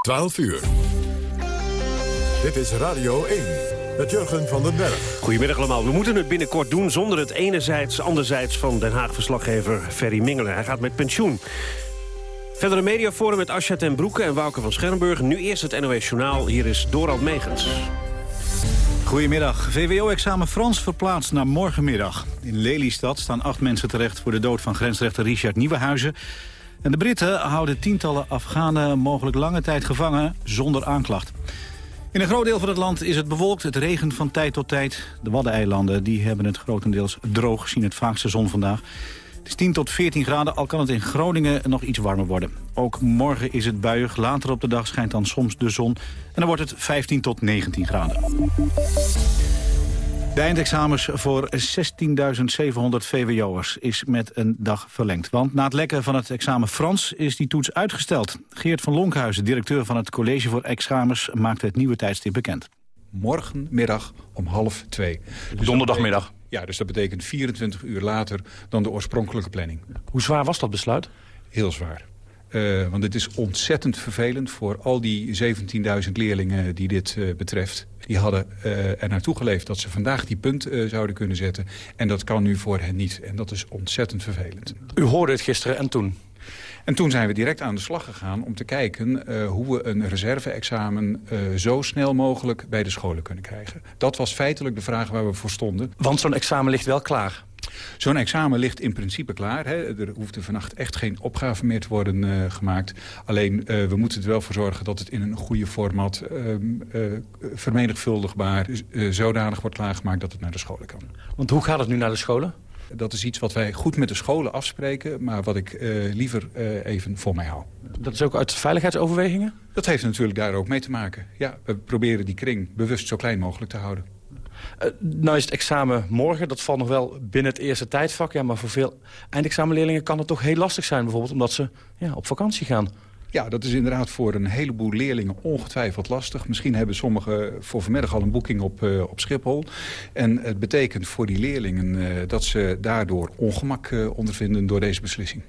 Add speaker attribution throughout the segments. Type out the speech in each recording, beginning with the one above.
Speaker 1: 12 uur. Dit is Radio 1 met Jurgen van den Berg.
Speaker 2: Goedemiddag allemaal. We moeten het binnenkort doen zonder het enerzijds, anderzijds van Den Haag-verslaggever Ferry Mingelen. Hij gaat met pensioen. Verder een mediaforum met Asja ten Broeke en Wouke van Schermburg. Nu eerst het NOS Journaal. Hier is Dorald Megens.
Speaker 3: Goedemiddag. VWO-examen Frans verplaatst naar morgenmiddag. In Lelystad staan acht mensen terecht voor de dood van grensrechter Richard Nieuwenhuizen. En de Britten houden tientallen Afghanen mogelijk lange tijd gevangen zonder aanklacht. In een groot deel van het land is het bewolkt. Het regent van tijd tot tijd. De Waddeneilanden die hebben het grotendeels droog, zien het vaakste zon vandaag. Het is 10 tot 14 graden, al kan het in Groningen nog iets warmer worden. Ook morgen is het buiig. Later op de dag schijnt dan soms de zon. En dan wordt het 15 tot 19 graden. De eindexamens voor 16.700 VWO'ers is met een dag verlengd. Want na het lekken van het examen Frans is die toets uitgesteld. Geert van Lonkhuizen, directeur van het College voor Examens... maakte het nieuwe tijdstip bekend.
Speaker 4: Morgenmiddag om half twee.
Speaker 5: Dus Donderdagmiddag?
Speaker 4: Ja, dus dat betekent 24 uur later dan de oorspronkelijke planning.
Speaker 5: Hoe zwaar was dat besluit?
Speaker 4: Heel zwaar. Uh, want het is ontzettend vervelend voor al die 17.000 leerlingen die dit uh, betreft. Die hadden uh, er naartoe geleefd dat ze vandaag die punt zouden kunnen zetten. En dat kan nu voor hen niet. En dat is ontzettend vervelend.
Speaker 5: U hoorde het gisteren en toen?
Speaker 4: En toen zijn we direct aan de slag gegaan om te kijken uh, hoe we een reserve-examen uh, zo snel mogelijk bij de scholen kunnen krijgen. Dat was feitelijk de vraag waar we voor stonden.
Speaker 5: Want zo'n examen ligt wel klaar?
Speaker 4: Zo'n examen ligt in principe klaar. Hè. Er hoeft er vannacht echt geen opgave meer te worden uh, gemaakt. Alleen uh, we moeten er wel voor zorgen dat het in een goede format... Uh, vermenigvuldigbaar zodanig wordt klaargemaakt dat het naar de scholen kan.
Speaker 5: Want hoe gaat het nu naar de scholen?
Speaker 4: Dat is iets wat wij goed met de scholen afspreken... maar wat ik uh, liever uh, even voor mij hou.
Speaker 5: Dat is ook uit veiligheidsoverwegingen?
Speaker 4: Dat heeft natuurlijk daar ook mee te maken. Ja, we proberen die kring bewust zo klein mogelijk te houden.
Speaker 5: Uh, nou is het examen morgen, dat valt nog wel binnen het eerste tijdvak. Ja, maar voor veel eindexamenleerlingen kan het toch heel lastig zijn... bijvoorbeeld omdat ze ja, op vakantie gaan.
Speaker 4: Ja, dat is inderdaad voor een heleboel leerlingen ongetwijfeld lastig. Misschien hebben sommigen voor vanmiddag al een boeking op, uh, op Schiphol. En het betekent voor die leerlingen uh, dat ze daardoor ongemak ondervinden door deze beslissing.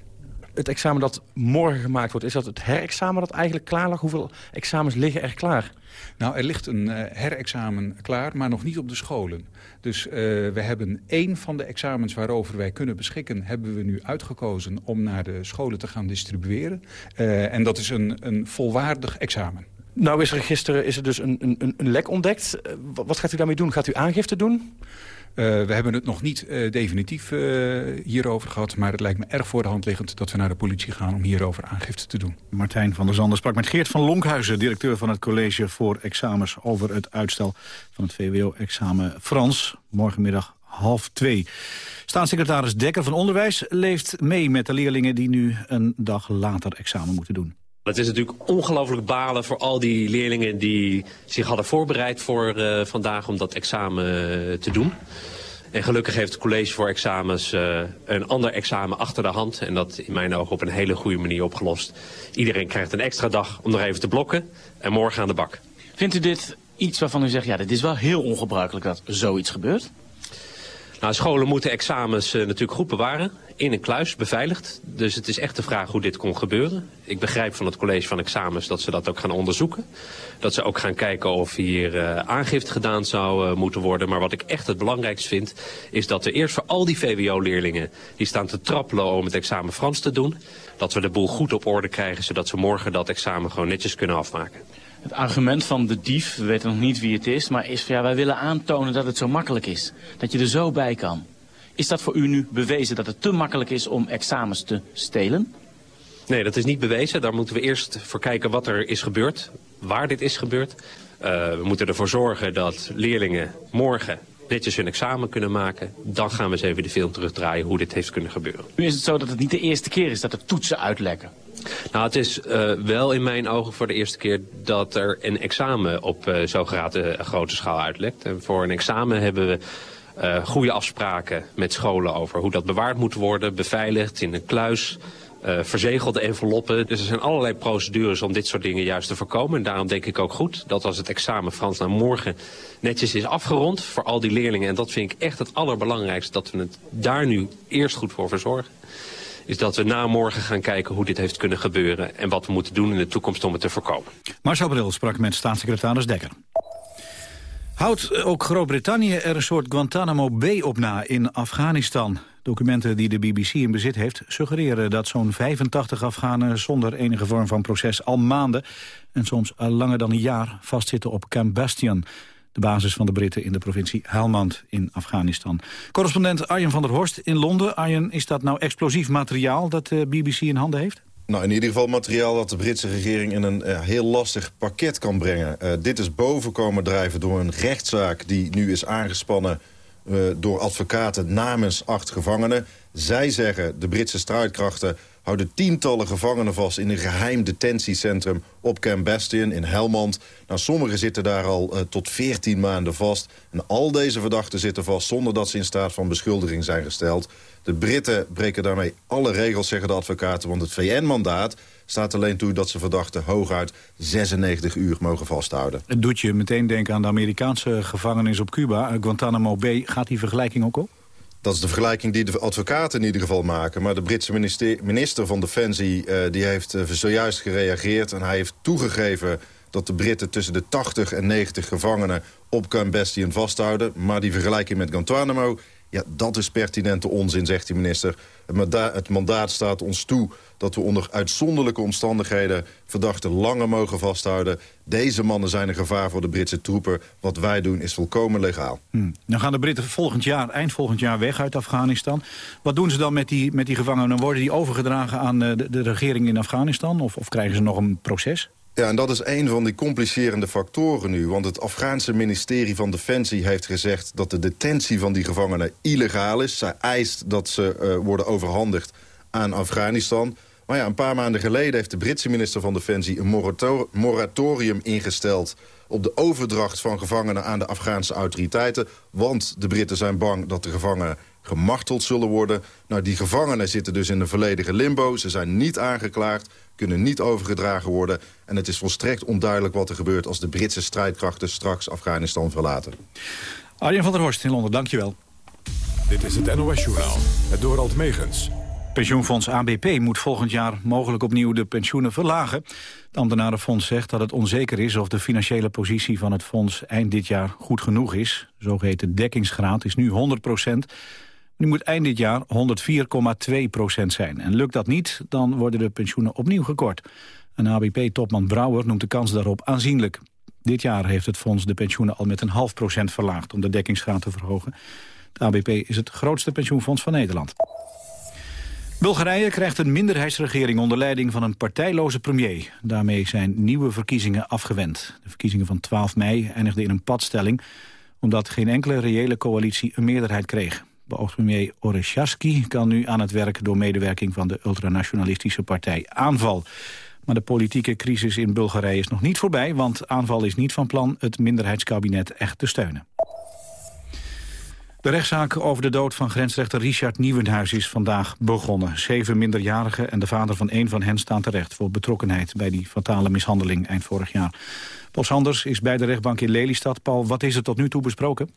Speaker 5: Het examen dat morgen gemaakt wordt, is dat het herexamen dat eigenlijk klaar lag? Hoeveel examens liggen er klaar?
Speaker 4: Nou, er ligt een uh, herexamen klaar, maar nog niet op de scholen. Dus uh, we hebben één van de examens waarover wij kunnen beschikken... hebben we nu uitgekozen om naar de scholen te gaan distribueren. Uh, en dat is een, een volwaardig examen.
Speaker 5: Nou is er gisteren is er dus een, een, een lek ontdekt. Wat gaat u daarmee doen? Gaat u aangifte doen?
Speaker 4: Uh, we hebben het nog niet uh, definitief uh, hierover gehad... maar het lijkt me erg voor de hand liggend dat we naar de politie gaan... om hierover aangifte te doen.
Speaker 3: Martijn van der Zanden sprak met Geert van Lonkhuizen... directeur van het College voor Examens... over het uitstel van het VWO-examen Frans. Morgenmiddag half twee. Staatssecretaris Dekker van Onderwijs leeft mee met de leerlingen... die nu een dag later examen moeten doen.
Speaker 6: Het is natuurlijk ongelooflijk balen voor al die leerlingen die zich hadden voorbereid voor uh, vandaag om dat examen uh, te doen. En gelukkig heeft het college voor examens uh, een ander examen achter de hand. En dat in mijn ogen op een hele goede manier opgelost. Iedereen krijgt een extra dag om nog even te blokken en morgen aan de bak.
Speaker 7: Vindt u dit iets waarvan u zegt, ja, dit is wel heel ongebruikelijk dat zoiets gebeurt?
Speaker 6: Nou, scholen moeten examens uh, natuurlijk goed bewaren. In een kluis, beveiligd. Dus het is echt de vraag hoe dit kon gebeuren. Ik begrijp van het college van examens dat ze dat ook gaan onderzoeken. Dat ze ook gaan kijken of hier uh, aangifte gedaan zou uh, moeten worden. Maar wat ik echt het belangrijkst vind... is dat er eerst voor al die VWO-leerlingen... die staan te trappelen om het examen Frans te doen... dat we de boel goed op orde krijgen... zodat ze morgen dat examen gewoon netjes kunnen afmaken.
Speaker 7: Het argument van de dief, we weten nog niet wie het is... maar is van ja, wij willen aantonen dat het zo makkelijk is. Dat je er zo bij kan. Is dat voor u nu bewezen dat het te makkelijk is om examens te stelen?
Speaker 6: Nee, dat is niet bewezen. Daar moeten we eerst voor kijken wat er is gebeurd. Waar dit is gebeurd. Uh, we moeten ervoor zorgen dat leerlingen morgen netjes hun examen kunnen maken. Dan gaan we eens even de film terugdraaien hoe dit heeft kunnen gebeuren.
Speaker 7: Nu is het zo dat het niet de eerste keer is dat er toetsen uitlekken.
Speaker 6: Nou, het is uh, wel in mijn ogen voor de eerste keer dat er een examen op uh, zo uh, grote schaal uitlekt. En voor een examen hebben we goede afspraken met scholen over hoe dat bewaard moet worden, beveiligd in een kluis. Uh, verzegelde enveloppen. Dus er zijn allerlei procedures om dit soort dingen juist te voorkomen. En daarom denk ik ook goed dat als het examen Frans naar morgen netjes is afgerond voor al die leerlingen. En dat vind ik echt het allerbelangrijkste, dat we het daar nu eerst goed voor verzorgen. is dat we na morgen gaan kijken hoe dit heeft kunnen gebeuren... en wat we moeten doen in de toekomst om het te voorkomen.
Speaker 3: Marcel Bril sprak met staatssecretaris Dekker. Houdt ook Groot-Brittannië er een soort Guantanamo Bay op na in Afghanistan? Documenten die de BBC in bezit heeft suggereren dat zo'n 85 Afghanen zonder enige vorm van proces al maanden en soms langer dan een jaar vastzitten op Camp Bastion, de basis van de Britten in de provincie Helmand in Afghanistan. Correspondent Arjen van der Horst in Londen. Arjen, is dat nou explosief materiaal dat de BBC in handen heeft?
Speaker 8: Nou, in ieder geval materiaal dat de Britse regering in een uh, heel lastig pakket kan brengen. Uh, dit is bovenkomen drijven door een rechtszaak die nu is aangespannen... Uh, door advocaten namens acht gevangenen. Zij zeggen, de Britse strijdkrachten houden tientallen gevangenen vast... in een geheim detentiecentrum op Camp Bastion in Helmand. Nou, sommigen zitten daar al uh, tot 14 maanden vast. En al deze verdachten zitten vast zonder dat ze in staat van beschuldiging zijn gesteld. De Britten breken daarmee alle regels, zeggen de advocaten... want het VN-mandaat staat alleen toe dat ze verdachten hooguit 96 uur mogen vasthouden.
Speaker 3: Het doet je meteen denken aan de Amerikaanse gevangenis op Cuba. Guantanamo Bay, gaat die vergelijking ook op?
Speaker 8: Dat is de vergelijking die de advocaten in ieder geval maken. Maar de Britse minister, minister van Defensie uh, die heeft uh, zojuist gereageerd... en hij heeft toegegeven dat de Britten tussen de 80 en 90 gevangenen op Camp Bastion vasthouden. Maar die vergelijking met Guantanamo ja, dat is pertinente onzin, zegt de minister. Het mandaat, het mandaat staat ons toe dat we onder uitzonderlijke omstandigheden... verdachten langer mogen vasthouden. Deze mannen zijn een gevaar voor de Britse troepen. Wat wij doen is volkomen legaal.
Speaker 3: Hmm. Dan gaan de Britten volgend jaar, eind volgend jaar weg uit Afghanistan. Wat doen ze dan met die, met die gevangenen? Worden die overgedragen aan eh, de, de regering in Afghanistan? Of, of krijgen ze nog een proces?
Speaker 8: Ja, en dat is een van die complicerende factoren nu. Want het Afghaanse ministerie van Defensie heeft gezegd... dat de detentie van die gevangenen illegaal is. Zij eist dat ze uh, worden overhandigd aan Afghanistan. Maar ja, een paar maanden geleden heeft de Britse minister van Defensie... een moratorium ingesteld op de overdracht van gevangenen aan de Afghaanse autoriteiten. Want de Britten zijn bang dat de gevangenen gemarteld zullen worden. Nou, die gevangenen zitten dus in een volledige limbo. Ze zijn niet aangeklaagd, kunnen niet overgedragen worden. En het is volstrekt onduidelijk wat er gebeurt... als de Britse strijdkrachten straks Afghanistan verlaten.
Speaker 3: Arjen van der Horst in Londen, dankjewel.
Speaker 1: Dit is het NOS-journaal, het Dorald Megens.
Speaker 3: Pensioenfonds ABP moet volgend jaar mogelijk opnieuw de pensioenen verlagen. Het ambtenarenfonds zegt dat het onzeker is of de financiële positie van het fonds eind dit jaar goed genoeg is. De zogeheten dekkingsgraad is nu 100 procent. Nu moet eind dit jaar 104,2 procent zijn. En lukt dat niet, dan worden de pensioenen opnieuw gekort. Een ABP-topman Brouwer noemt de kans daarop aanzienlijk. Dit jaar heeft het fonds de pensioenen al met een half procent verlaagd... om de dekkingsgraad te verhogen. Het ABP is het grootste pensioenfonds van Nederland. Bulgarije krijgt een minderheidsregering onder leiding van een partijloze premier. Daarmee zijn nieuwe verkiezingen afgewend. De verkiezingen van 12 mei eindigden in een padstelling... omdat geen enkele reële coalitie een meerderheid kreeg. Beoogd premier Oresharski kan nu aan het werk... door medewerking van de ultranationalistische partij Aanval. Maar de politieke crisis in Bulgarije is nog niet voorbij... want Aanval is niet van plan het minderheidskabinet echt te steunen. De rechtszaak over de dood van grensrechter Richard Nieuwenhuis is vandaag begonnen. Zeven minderjarigen en de vader van één van hen staan terecht... voor betrokkenheid bij die fatale mishandeling eind vorig jaar. Paul Sanders is bij de rechtbank in Lelystad. Paul, wat is er tot nu toe besproken?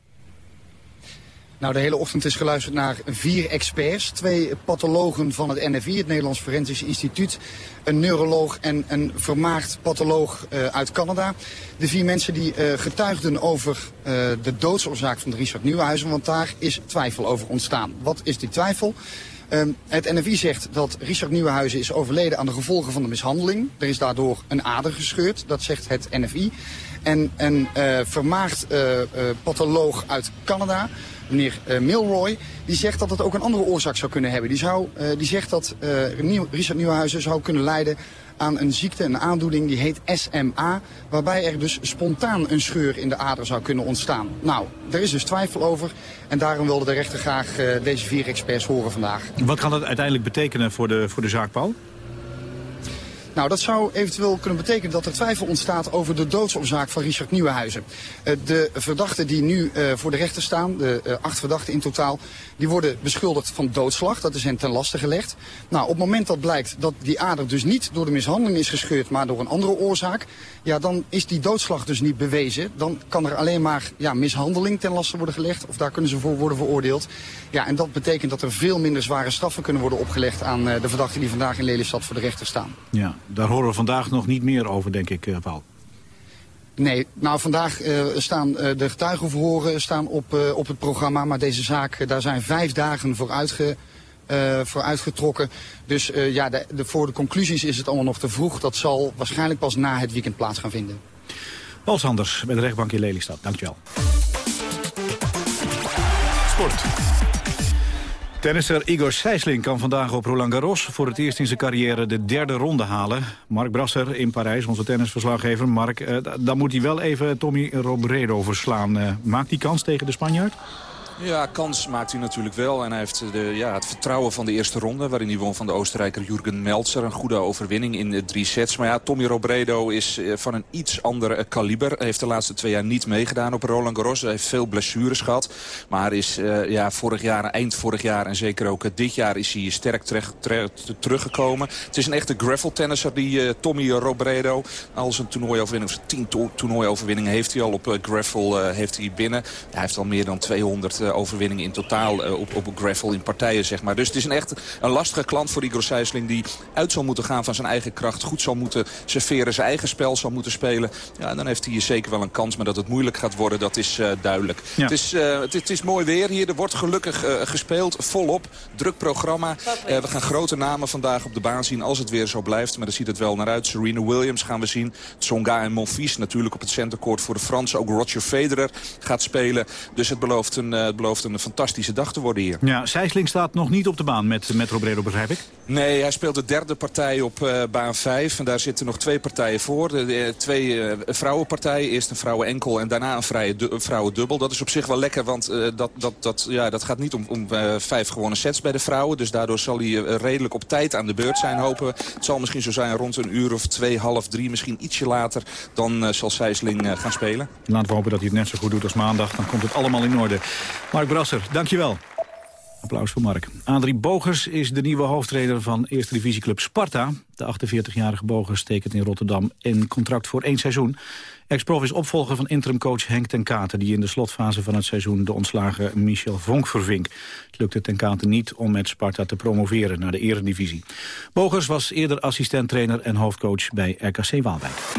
Speaker 9: Nou, de hele ochtend is geluisterd naar vier experts. Twee pathologen van het NFI, het Nederlands Forensisch Instituut. Een neuroloog en een vermaagd patholoog uh, uit Canada. De vier mensen die uh, getuigden over uh, de doodsoorzaak van Richard Nieuwenhuizen. Want daar is twijfel over ontstaan. Wat is die twijfel? Um, het NFI zegt dat Richard Nieuwenhuizen is overleden aan de gevolgen van de mishandeling. Er is daardoor een ader gescheurd, dat zegt het NFI. En een vermaagd patholoog uit Canada meneer uh, Milroy, die zegt dat het ook een andere oorzaak zou kunnen hebben. Die, zou, uh, die zegt dat uh, Richard Nieuwenhuizen zou kunnen leiden aan een ziekte, een aandoening, die heet SMA, waarbij er dus spontaan een scheur in de ader zou kunnen ontstaan. Nou, er is dus twijfel over en daarom wilde de rechter graag deze vier experts horen vandaag.
Speaker 3: Wat kan dat uiteindelijk betekenen voor de, voor de zaak, Paul?
Speaker 9: Nou, dat zou eventueel kunnen betekenen dat er twijfel ontstaat over de doodsoorzaak van Richard Nieuwenhuizen. Uh, de verdachten die nu uh, voor de rechter staan, de uh, acht verdachten in totaal, die worden beschuldigd van doodslag. Dat is hen ten laste gelegd. Nou, op het moment dat blijkt dat die ader dus niet door de mishandeling is gescheurd, maar door een andere oorzaak, ja, dan is die doodslag dus niet bewezen. Dan kan er alleen maar ja, mishandeling ten laste worden gelegd, of daar kunnen ze voor worden veroordeeld. Ja, en dat betekent dat er veel minder zware straffen kunnen worden opgelegd aan de verdachten die vandaag in Lelystad voor de rechter staan.
Speaker 3: Ja, daar horen we vandaag nog niet meer over, denk ik, uh, Paul.
Speaker 9: Nee, nou vandaag uh, staan uh, de getuigenverhoren staan op, uh, op het programma. Maar deze zaak, daar zijn vijf dagen voor, uitge, voor uitgetrokken. Dus ja, de, de, voor de conclusies is het allemaal nog te vroeg. Dat zal waarschijnlijk pas na het weekend plaats gaan vinden.
Speaker 3: Paul Sanders bij de rechtbank in Lelystad. Dankjewel.
Speaker 1: Sport.
Speaker 3: Tennisser Igor Sijsling kan vandaag op Roland Garros voor het eerst in zijn carrière de derde ronde halen. Mark Brasser in Parijs, onze tennisverslaggever. Mark, eh, dan moet hij wel even Tommy Robredo verslaan. Eh, maakt die kans tegen de Spanjaard?
Speaker 10: Ja, kans maakt hij natuurlijk wel. En hij heeft de, ja, het vertrouwen van de eerste ronde... waarin hij won van de Oostenrijker Jurgen Meltzer. Een goede overwinning in de drie sets. Maar ja, Tommy Robredo is eh, van een iets ander kaliber. Hij heeft de laatste twee jaar niet meegedaan op Roland Garros. Hij heeft veel blessures gehad. Maar is ja, vorig jaar, eind vorig jaar en zeker ook dit jaar... is hij sterk teruggekomen. Het is een echte gravel-tennisser, die uh, Tommy Robredo. Al zijn toernooioverwinning, of tien to toernooioverwinningen heeft hij al op gravel heeft hij binnen. Hij heeft al meer dan 200 overwinningen in totaal op, op gravel in partijen. Zeg maar. Dus het is een echt een lastige klant voor Igor Sijsling die uit zal moeten gaan van zijn eigen kracht. Goed zal moeten serveren, zijn eigen spel zal moeten spelen. Ja, en dan heeft hij hier zeker wel een kans. Maar dat het moeilijk gaat worden, dat is uh, duidelijk. Ja. Het, is, uh, het, het, is mooi weer hier. Er wordt gelukkig uh, gespeeld, volop. Druk programma. we gaan grote namen vandaag op de baan zien als het weer zo blijft. Maar daar ziet het wel naar uit. Serena Williams gaan we zien. Tsonga en Monfils natuurlijk op het centercourt voor de Fransen. Ook Roger Federer gaat spelen. Dus het belooft een, het belooft een fantastische dag te worden hier.
Speaker 3: Ja, Sijsling staat nog niet op de baan met, met Robredo, begrijp ik?
Speaker 10: Nee, hij speelt de derde partij op uh, baan 5. En daar zitten nog twee partijen voor. De, de twee uh, vrouwenpartijen. Eerst een vrouwenenkel en daarna een, vrije du vrouwendubbel. Dat is op zich wel lekker, want uh, dat, dat, dat, ja, dat gaat niet om, om vijf gewone sets bij de vrouwen. Dus daardoor zal hij redelijk op tijd aan de beurt zijn, hopen Het zal misschien zo zijn rond een uur of twee, half drie, misschien ietsje later. Dan zal Sijsling gaan spelen.
Speaker 3: Laten we hopen dat hij het net zo goed doet als maandag. Dan komt het allemaal in orde. Mark Brasser, dankjewel. Applaus voor Mark. Adrie Bogers is de nieuwe hoofdtrainer van Eerste Divisieclub Sparta. De 48-jarige Bogers tekent in Rotterdam een contract voor één seizoen. Ex-prof is opvolger van interimcoach Henk ten Katen... die in de slotfase van het seizoen de ontslagen Michel Vonk verving. Het lukte ten Katen niet om met Sparta te promoveren naar de eredivisie. Bogers was eerder assistent-trainer en hoofdcoach bij RKC Waalwijk.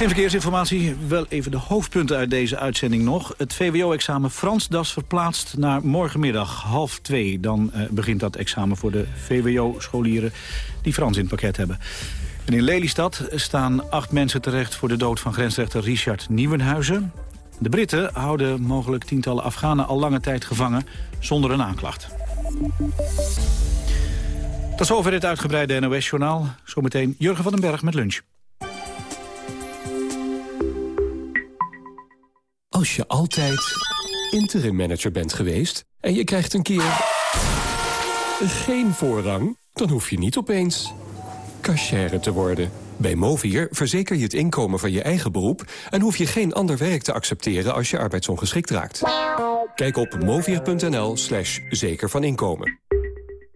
Speaker 3: Geen verkeersinformatie, wel even de hoofdpunten uit deze uitzending nog. Het VWO-examen Frans das verplaatst naar morgenmiddag half twee. Dan uh, begint dat examen voor de VWO-scholieren die Frans in het pakket hebben. En in Lelystad staan acht mensen terecht voor de dood van grensrechter Richard Nieuwenhuizen. De Britten houden mogelijk tientallen Afghanen al lange tijd gevangen zonder een aanklacht. Tot zover dit uitgebreide NOS-journaal. Zometeen Jurgen van den Berg met lunch.
Speaker 11: Als je altijd interim manager bent geweest en je krijgt een keer geen voorrang, dan hoef je niet opeens cashier te worden. Bij Movier verzeker je het inkomen van je eigen beroep... en hoef je geen ander werk te accepteren als je arbeidsongeschikt raakt. Kijk op movier.nl slash zeker van inkomen.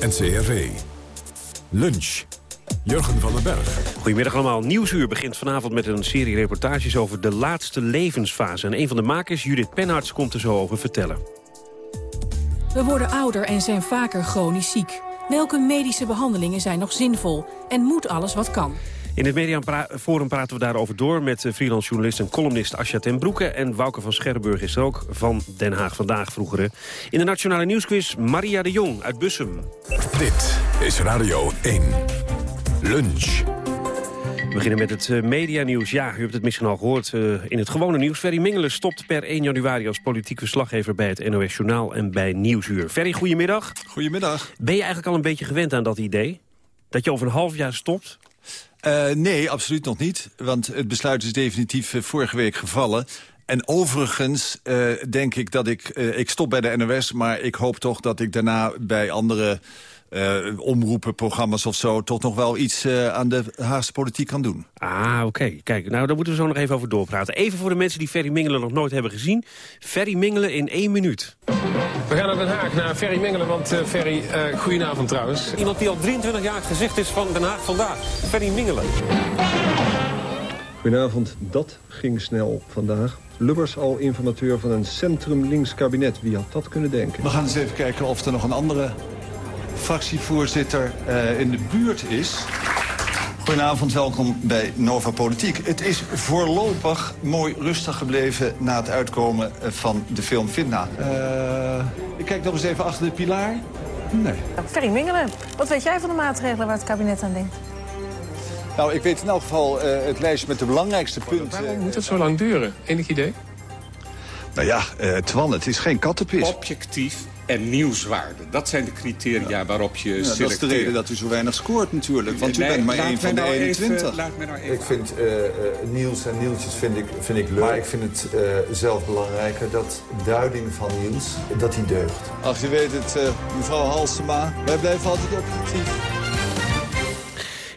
Speaker 1: NCRV. Lunch. Jurgen van den Berg.
Speaker 2: Goedemiddag allemaal. Nieuwsuur begint vanavond met een serie reportages over de laatste levensfase. En een van de makers, Judith Penhards, komt er zo over vertellen.
Speaker 12: We worden ouder en zijn vaker chronisch ziek. Welke medische behandelingen zijn nog zinvol? En moet alles wat kan?
Speaker 2: In het Mediaforum praten we daarover door met freelance journalist en columnist Asja ten Broeke. En Wouke van Scherrenburg is er ook van Den Haag Vandaag vroegere. In de Nationale Nieuwsquiz Maria de Jong uit Bussum.
Speaker 1: Dit is Radio 1. Lunch.
Speaker 2: We beginnen met het uh, medianieuws. Ja, u hebt het misschien al gehoord uh, in het gewone nieuws. Ferry Mingelen stopt per 1 januari als politiek verslaggever bij het NOS Journaal en bij Nieuwsuur. Ferry, goedemiddag.
Speaker 13: Goedemiddag.
Speaker 2: Ben je eigenlijk al een beetje gewend aan dat idee? Dat je over een half jaar stopt?
Speaker 13: Uh, nee, absoluut nog niet. Want het besluit is definitief uh, vorige week gevallen. En overigens uh, denk ik dat ik... ik stop bij de NOS, maar ik hoop toch dat ik daarna bij andere... omroepen, programma's of zo... toch nog wel iets aan de Haagse politiek kan doen.
Speaker 2: Ah, oké. Okay. Kijk, nou, daar moeten we zo nog even over doorpraten. Even voor de mensen die Ferry Mingelen nog nooit hebben gezien. Ferry Mingelen in één minuut.
Speaker 14: We gaan naar Den Haag, naar Ferry Mingelen, want uh, Ferry, uh, goedenavond trouwens.
Speaker 2: Iemand die al 23 jaar het gezicht is van Den Haag vandaag. Ferry Mingelen.
Speaker 15: Goedenavond, dat ging snel vandaag. Lubbers al informateur van een centrum-links kabinet. Wie had dat kunnen denken?
Speaker 13: We gaan eens even kijken of er nog een andere fractievoorzitter uh, in de buurt is. Goedenavond, welkom bij Nova Politiek. Het is voorlopig mooi rustig gebleven na het uitkomen van de film Fitna. Uh, ik kijk nog eens even achter de pilaar. Nee.
Speaker 16: Ferry Mingelen, wat weet jij van de maatregelen waar het kabinet aan denkt?
Speaker 13: Nou, ik weet in elk geval uh, het lijstje met de belangrijkste punten.
Speaker 14: Waarom moet het zo lang duren? Enig idee?
Speaker 13: Nou ja, uh, Twan, het is geen kattenpis.
Speaker 17: Objectief en nieuwswaarde. Dat zijn de criteria ja. waarop je ja, selecteert.
Speaker 13: Dat is de reden dat u zo weinig scoort natuurlijk. Want nee, u bent maar één van de
Speaker 17: nou
Speaker 13: 21.
Speaker 17: Even, laat me nou even
Speaker 15: ik vind uh, uh, nieuws en nieuwtjes vind ik, vind ik leuk. Maar ik vind het uh, zelf belangrijker dat duiding van nieuws, dat die deugt.
Speaker 13: Ach, je weet het, mevrouw Halsema. Wij blijven altijd objectief.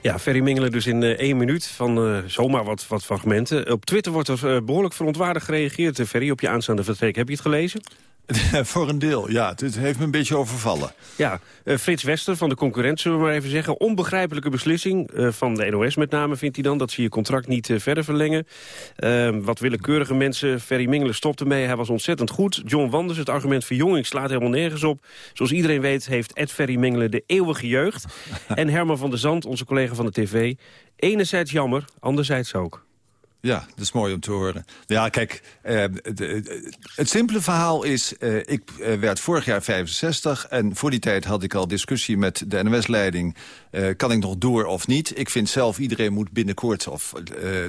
Speaker 2: Ja, Ferry Mingelen dus in uh, één minuut van uh, zomaar wat, wat fragmenten. Op Twitter wordt er uh, behoorlijk verontwaardigd gereageerd. Ferry, op je aanstaande vertrek. Heb je het gelezen?
Speaker 13: Voor een deel, ja. Het heeft me een beetje overvallen.
Speaker 2: Ja, uh, Frits Wester van de concurrent, zullen we maar even zeggen. Onbegrijpelijke beslissing uh, van de NOS met name, vindt hij dan. Dat ze je contract niet uh, verder verlengen. Ehm, wat willekeurige mensen. Ferry Mingelen stopte mee, hij was ontzettend goed. John Wanders, het argument verjonging slaat helemaal nergens op. Zoals iedereen weet heeft Ed Ferry Mingelen de eeuwige jeugd. en Herman van der Zand, onze collega van de tv. Enerzijds jammer, anderzijds ook.
Speaker 13: Ja, dat is mooi om te horen. Ja, kijk, uh, het, simpele verhaal is... Uh, ik uh, werd vorig jaar 65 en voor die tijd had ik al discussie met de NOS-leiding... kan ik nog door of niet? Ik vind zelf iedereen moet binnenkort of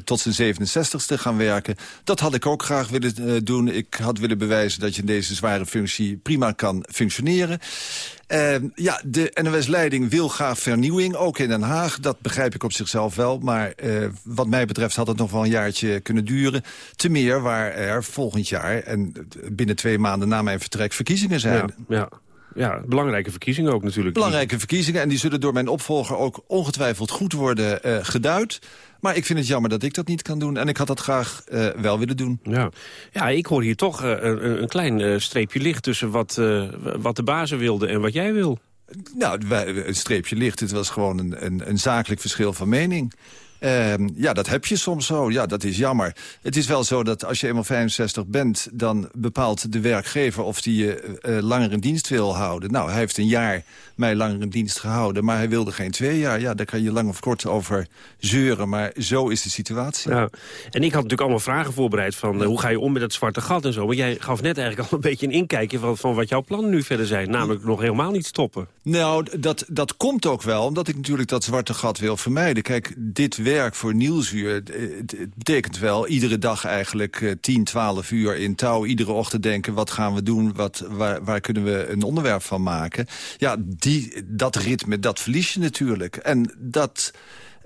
Speaker 13: tot zijn 67ste gaan werken. Dat had ik ook graag willen doen. Ik had willen bewijzen dat je in deze zware functie prima kan functioneren. Uh, ja, de NOS-leiding wil graag vernieuwing, ook in Den Haag. Dat begrijp ik op zichzelf wel. Maar uh, wat mij betreft had het nog wel een jaartje kunnen duren. Te meer waar er volgend jaar en binnen twee maanden na mijn vertrek verkiezingen zijn.
Speaker 2: Ja. Ja, belangrijke verkiezingen ook natuurlijk.
Speaker 13: Belangrijke verkiezingen en die zullen door mijn opvolger ook ongetwijfeld goed worden uh, geduid. Maar ik vind het jammer dat ik dat niet kan doen. En ik had dat graag uh, wel willen doen.
Speaker 2: Ja, ja ik hoor hier toch uh, een, een, klein streepje licht tussen wat, wat de bazen wilden en wat jij wil.
Speaker 13: Nou, een streepje licht. Het was gewoon een, een, een zakelijk verschil van mening. Uh, ja, dat heb je soms zo. Ja, dat is jammer. Het is wel zo dat als je eenmaal 65 bent... dan bepaalt de werkgever of die je uh, langer in dienst wil houden. Nou, hij heeft een jaar mij langer in dienst gehouden... maar hij wilde geen twee jaar. Ja, daar kan je lang of kort over zeuren. Maar zo is de situatie.
Speaker 2: Ja. En ik had natuurlijk allemaal vragen voorbereid van... Uh, hoe ga je om met dat zwarte gat en zo. Maar jij gaf net eigenlijk al een beetje een inkijkje... van, van wat jouw plannen nu verder zijn. Namelijk nog helemaal niet stoppen.
Speaker 13: Nou, dat, dat komt ook wel. Omdat ik natuurlijk dat zwarte gat wil vermijden. Kijk, dit werk werk voor Nieuwsuur... het, betekent wel iedere dag eigenlijk uh, 10, 12 uur in touw... iedere ochtend denken, wat gaan we doen, wat, waar, kunnen we een onderwerp van maken? Ja, die, dat ritme, dat verlies je natuurlijk. En dat...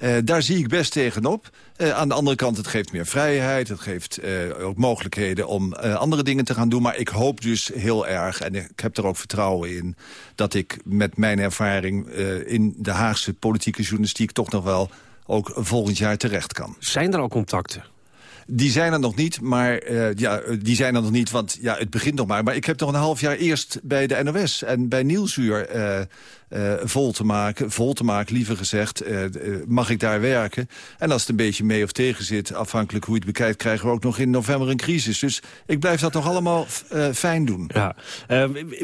Speaker 13: Uh, daar zie ik best tegenop. Uh, aan de andere kant, het geeft meer vrijheid. Het geeft ook mogelijkheden om andere dingen te gaan doen. Maar ik hoop dus heel erg, en ik heb er ook vertrouwen in... dat ik met mijn ervaring in de Haagse politieke journalistiek... toch nog wel ook volgend jaar terecht kan.
Speaker 2: Zijn er al contacten?
Speaker 13: Die zijn er nog niet, maar uh, ja, die zijn er nog niet, want ja, het begint nog maar. Maar ik heb nog een half jaar eerst bij de NOS en bij Nieuwsuur uh, uh, vol te maken. Vol te maken, liever gezegd, mag ik daar werken. En als het een beetje mee of tegen zit, afhankelijk hoe je het bekijkt... krijgen we ook nog in november een crisis. Dus ik blijf dat nog allemaal fijn doen.
Speaker 2: Ja.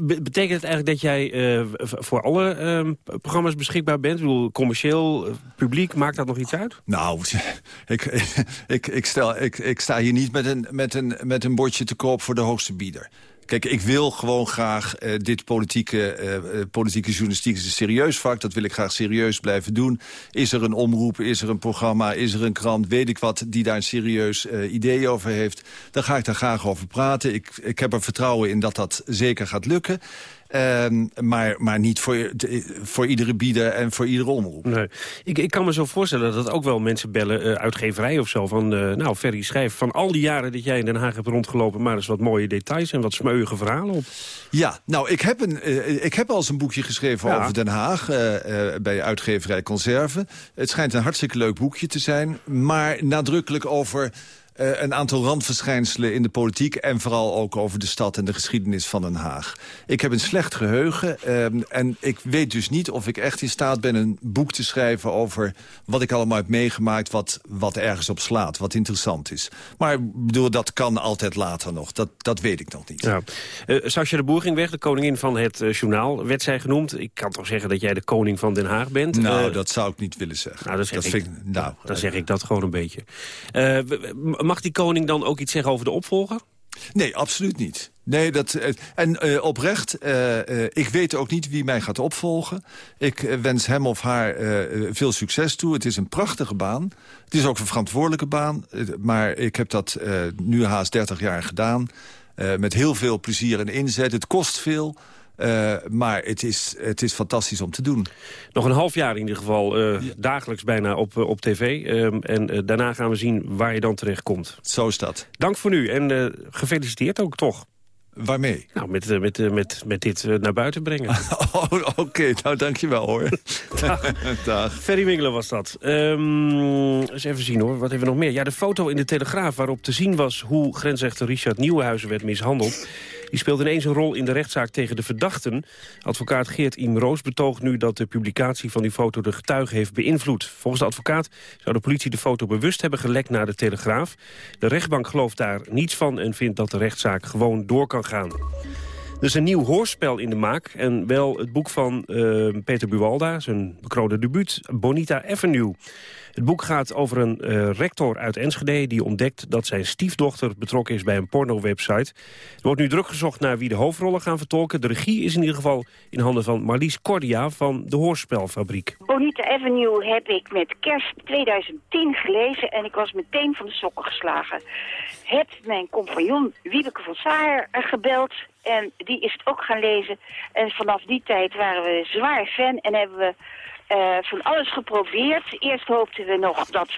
Speaker 2: betekent het eigenlijk dat jij voor alle ehm, programma's beschikbaar bent? Ik bedoel, commercieel, publiek, maakt dat nog iets uit?
Speaker 13: Nou, ik, ik, ik stel... Ik, ik, sta hier niet met een, met, een, met een bordje te koop voor de hoogste bieder. Kijk, ik wil gewoon graag uh, dit politieke, uh, politieke journalistiek is een serieus vak. Dat wil ik graag serieus blijven doen. Is er een omroep, is er een programma, is er een krant, weet ik wat... die daar een serieus idee over heeft, dan ga ik daar graag over praten. Ik, ik heb er vertrouwen in dat dat zeker gaat lukken. Um, maar, maar niet voor, voor iedere bieder en voor iedere omroep.
Speaker 2: Nee. Ik, ik kan me zo voorstellen dat ook wel mensen bellen, uh, uitgeverij of zo... van, uh, nou, Ferry, schrijf van al die jaren dat jij in Den Haag hebt rondgelopen... maar eens wat mooie details en wat smeuïge verhalen op.
Speaker 13: Ja, nou, ik heb, een, uh, ik heb al eens een boekje geschreven ja. over Den Haag... bij uitgeverij Conserve. Het schijnt een hartstikke leuk boekje te zijn... maar nadrukkelijk over uh, een aantal randverschijnselen in de politiek... en vooral ook over de stad en de geschiedenis van Den Haag. Ik heb een slecht geheugen uh, en ik weet dus niet of ik echt in staat ben... een boek te schrijven over wat ik allemaal heb meegemaakt... wat, wat ergens op slaat, wat interessant is. Maar bedoel, dat kan altijd later nog. Dat, dat weet ik nog niet.
Speaker 2: Ja. Uh, Sascha de Boer ging weg, de koningin van het uh, journaal, werd zij genoemd. Ik kan toch zeggen dat jij de koning van Den Haag bent?
Speaker 13: Nou, dat zou ik niet willen zeggen.
Speaker 2: Nou, dat, dat ik, vind, nou, dan zeg ik dat gewoon een beetje mag die koning dan ook iets zeggen over de opvolger?
Speaker 13: Nee, absoluut niet. Nee, dat, en uh, oprecht, uh, ik weet ook niet wie mij gaat opvolgen. Ik wens hem of haar veel succes toe. Het is een prachtige baan. Het is ook een verantwoordelijke baan. maar ik heb dat nu haast 30 jaar gedaan. met heel veel plezier en inzet. Het kost veel. Uh, maar het is, het is fantastisch om te doen.
Speaker 2: Nog een half jaar in ieder geval, uh, ja. dagelijks bijna op, op tv. Uh, en daarna gaan we zien waar je dan terecht komt.
Speaker 13: Zo is dat.
Speaker 2: Dank voor nu en gefeliciteerd ook toch.
Speaker 13: Waarmee?
Speaker 2: Nou, met, met, met, met dit naar buiten brengen.
Speaker 13: oh, Oké, okay. nou dankjewel hoor.
Speaker 2: Dag. Dag. Ferry was dat. Um, eens even zien hoor, wat hebben we nog meer? Ja, de foto in de Telegraaf waarop te zien was... hoe grensrechter Richard Nieuwenhuizen werd mishandeld... Die speelt ineens een rol in de rechtszaak tegen de verdachten. Advocaat Geert Iem Roos betoogt nu dat de publicatie van die foto de getuige heeft beïnvloed. Volgens de advocaat zou de politie de foto bewust hebben gelekt naar de Telegraaf. De rechtbank gelooft daar niets van en vindt dat de rechtszaak gewoon door kan gaan. Er is een nieuw hoorspel in de maak. En wel het boek van uh, Peter Buwalda, zijn bekroonde debuut, Bonita Avenue. Het boek gaat over een uh, rector uit Enschede die ontdekt dat zijn stiefdochter betrokken is bij een porno-website. Er wordt nu druk gezocht naar wie de hoofdrollen gaan vertolken. De regie is in ieder geval in handen van Marlies Cordia van de Hoorspelfabriek.
Speaker 18: Bonita Avenue heb ik met kerst 2010 gelezen en ik was meteen van de sokken geslagen. Heb mijn compagnon Wiebeke van Saar gebeld en die is het ook gaan lezen. En vanaf die tijd waren we zwaar fan en hebben we uh, van alles geprobeerd. Eerst hoopten we nog dat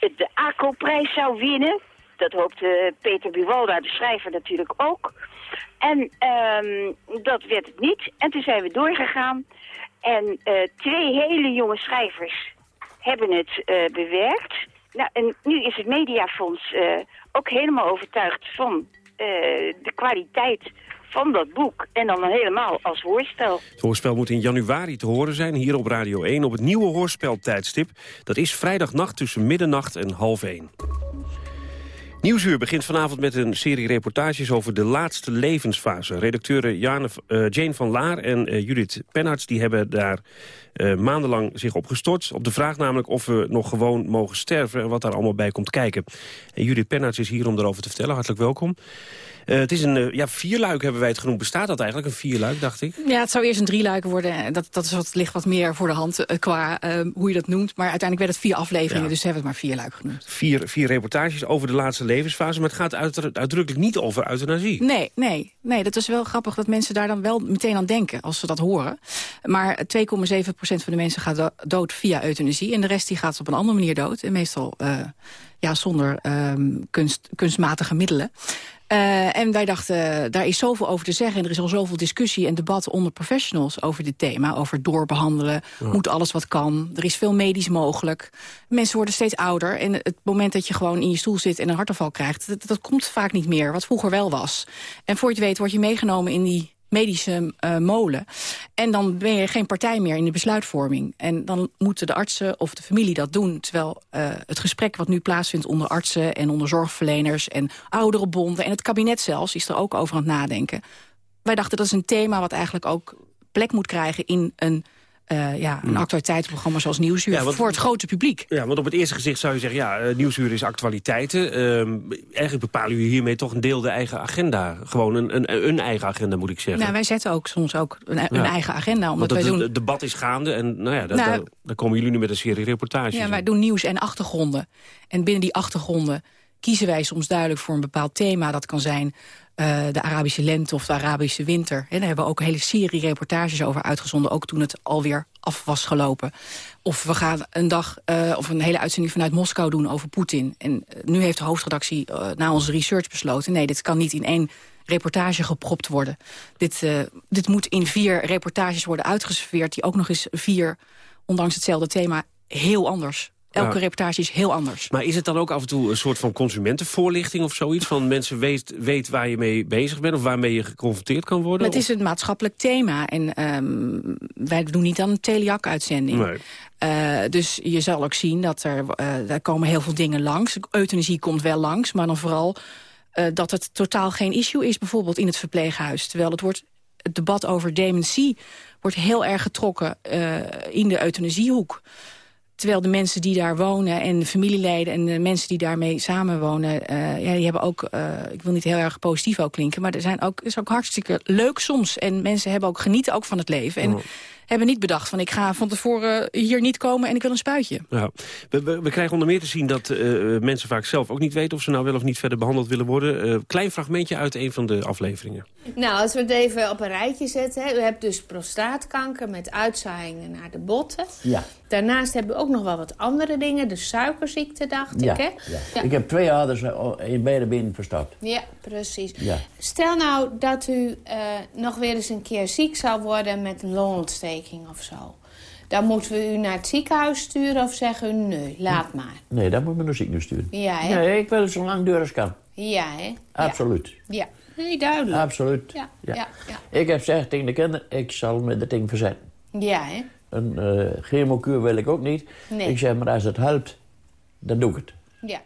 Speaker 18: de ACO-prijs zou winnen. Dat hoopte Peter Buwalda, de schrijver, natuurlijk ook. En um, dat werd het niet. En toen zijn we doorgegaan. En uh, twee hele jonge schrijvers hebben het uh, bewerkt. Nou, en nu is het Mediafonds ook helemaal overtuigd van de kwaliteit van dat boek. En dan helemaal als hoorspel.
Speaker 2: Het hoorspel moet in januari te horen zijn, hier op Radio 1... op het nieuwe hoorspeltijdstip. Dat is vrijdagnacht tussen middernacht en half 1. Nieuwsuur begint vanavond met een serie reportages over de laatste levensfase. Redacteuren Jane, uh, Jane van Laar en uh, Judith Penharts die hebben daar uh, maandenlang zich op gestort. Op de vraag namelijk of we nog gewoon mogen sterven en wat daar allemaal bij komt kijken. En Judith Penharts is hier om erover te vertellen. Hartelijk welkom. Eh, het is een uh, ja, vierluik hebben wij het genoemd. Bestaat dat eigenlijk, een vierluik, dacht ik?
Speaker 19: Ja, het zou eerst een drieluik worden. Dat, dat is wat, ligt wat meer voor de hand qua hoe je dat noemt. Maar uiteindelijk werd het vier afleveringen, dus hebben we het maar vierluik genoemd.
Speaker 2: Vier, vier reportages over de laatste levensfase, maar het gaat uitdrukkelijk niet over euthanasie.
Speaker 19: Nee, nee, nee, dat is wel grappig dat mensen daar dan wel meteen aan denken als ze dat horen. Maar 2,7% van de mensen gaat dood via euthanasie. En de rest die gaat op een andere manier dood. En meestal uh, ja, zonder um, kunst, kunstmatige middelen. Uh, en wij dachten, daar is zoveel over te zeggen. En er is al zoveel discussie en debat onder professionals over dit thema. Over doorbehandelen, moet alles wat kan. Er is veel medisch mogelijk. Mensen worden steeds ouder. En het moment dat je gewoon in je stoel zit en een hartaanval krijgt... dat, dat komt vaak niet meer, wat vroeger wel was. En voor je het weet word je meegenomen in die medische uh, molen. En dan ben je geen partij meer in de besluitvorming. En dan moeten de artsen of de familie dat doen. Terwijl uh, het gesprek wat nu plaatsvindt onder artsen en onder zorgverleners... en ouderenbonden en het kabinet zelfs is er ook over aan het nadenken. Wij dachten dat is een thema wat eigenlijk ook plek moet krijgen in een uh, ja, een actualiteitsprogramma zoals Nieuwsuur... Ja, voor het grote publiek.
Speaker 2: Ja, want op het eerste gezicht zou je zeggen... ja, uh, Nieuwsuur is actualiteiten. Uh, eigenlijk bepalen jullie hiermee toch een deel de eigen agenda. Gewoon een, een, een eigen agenda, moet ik zeggen.
Speaker 19: Nou, wij zetten ook soms ook een, een ja. eigen agenda. Omdat
Speaker 2: want
Speaker 19: wij
Speaker 2: het,
Speaker 19: doen...
Speaker 2: het debat is gaande en nou ja, dat, nou, daar, daar komen jullie nu met een serie reportages.
Speaker 19: Ja, wij doen nieuws en achtergronden. En binnen die achtergronden kiezen wij soms duidelijk voor een bepaald thema. Dat kan zijn uh, de Arabische lente of de Arabische winter. En daar hebben we ook een hele serie reportages over uitgezonden. Ook toen het alweer af was gelopen. Of we gaan een dag uh, of een hele uitzending vanuit Moskou doen over Poetin. En uh, nu heeft de hoofdredactie na onze research besloten... nee, dit kan niet in één reportage gepropt worden. Dit, dit moet in vier reportages worden uitgeserveerd... die ook nog eens vier, ondanks hetzelfde thema, heel anders Elke reportage is heel anders.
Speaker 2: Maar is het dan ook af en toe een soort van consumentenvoorlichting of zoiets? Van mensen weet, weet waar je mee bezig bent of waarmee je geconfronteerd kan worden?
Speaker 19: Het is een maatschappelijk thema. En um, wij doen niet aan een Teliak-uitzending. Nee. Uh, dus je zal ook zien dat er, uh, daar komen heel veel dingen langs. Euthanasie komt wel langs, maar dan vooral uh, dat het totaal geen issue is... bijvoorbeeld in het verpleeghuis. Terwijl het, wordt, het debat over dementie wordt heel erg getrokken in de euthanasiehoek. Terwijl de mensen die daar wonen en de familieleden en de mensen die daarmee samenwonen... Uh, ja, die hebben ook, uh, ik wil niet heel erg positief ook klinken... maar er zijn ook, is ook hartstikke leuk soms. En mensen hebben ook genieten ook van het leven. En. Hebben niet bedacht van ik ga van tevoren hier niet komen en ik wil een spuitje.
Speaker 2: Ja. We, we, we krijgen onder meer te zien dat uh, mensen vaak zelf ook niet weten... of ze nou wel of niet verder behandeld willen worden. klein fragmentje uit een van de afleveringen.
Speaker 20: Nou, als we het even op een rijtje zetten. Hè. U hebt dus prostaatkanker met uitzaaiingen naar de botten.
Speaker 21: Ja.
Speaker 20: Daarnaast hebben we ook nog wel wat andere dingen. De suikerziekte, dacht
Speaker 21: ja,
Speaker 20: ik, hè?
Speaker 21: Ja. ja. Ik heb twee aders in beide benen verstopt.
Speaker 20: Ja, precies.
Speaker 21: Ja.
Speaker 20: Stel nou dat u uh, nog weer eens een keer ziek zou worden met een of zo. Dan moeten we u naar het ziekenhuis sturen of zeggen u nee, laat maar.
Speaker 21: Nee, dan moet we naar het ziekenhuis sturen.
Speaker 20: Ja, hè?
Speaker 21: Nee, ik wil het zo lang duren als kan.
Speaker 20: Ja, hè?
Speaker 21: Absoluut.
Speaker 20: Ja. Nee, duidelijk.
Speaker 21: Absoluut.
Speaker 20: Ja, ja. ja, ja.
Speaker 21: Ik heb gezegd tegen de kinderen, ik zal met het ding verzetten.
Speaker 20: Ja, hè?
Speaker 21: Een uh, chemokuur wil ik ook niet.
Speaker 20: Nee.
Speaker 21: Ik zeg, maar als het helpt, dan doe ik het.
Speaker 20: Ja.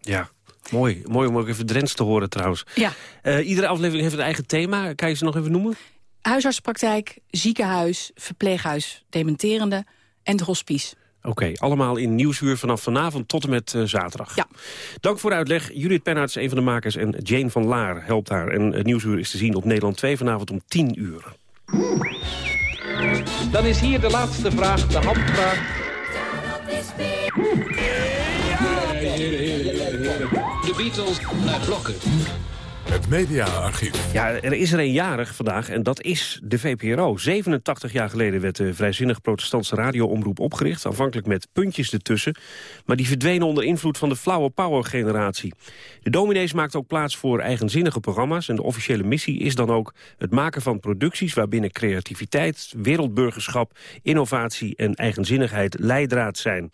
Speaker 2: Ja, mooi. Mooi om ook even Drents te horen trouwens.
Speaker 19: Ja.
Speaker 2: Uh, iedere aflevering heeft een eigen thema. Kan je ze nog even noemen?
Speaker 19: Huisartsenpraktijk, ziekenhuis, verpleeghuis, dementerende en de hospice.
Speaker 2: Oké, okay, allemaal in Nieuwsuur vanaf vanavond tot en met uh, zaterdag.
Speaker 19: Ja.
Speaker 2: Dank voor de uitleg. Judith Pennaerts is een van de makers en Jane van Laar helpt haar. En het Nieuwsuur is te zien op Nederland 2 vanavond om 10 uur.
Speaker 22: Dan is hier de laatste vraag, de handvraag.
Speaker 23: De Beatles naar blokken.
Speaker 1: Het mediaarchief.
Speaker 2: Ja, er is er een jarig vandaag en dat is de VPRO. 87 jaar geleden werd de vrijzinnig protestantse radioomroep opgericht. Aanvankelijk met puntjes ertussen. Maar die verdwenen onder invloed van de flauwe power-generatie. De dominees maakten ook plaats voor eigenzinnige programma's. En de officiële missie is dan ook het maken van producties... waarbinnen creativiteit, wereldburgerschap, innovatie en eigenzinnigheid leidraad zijn.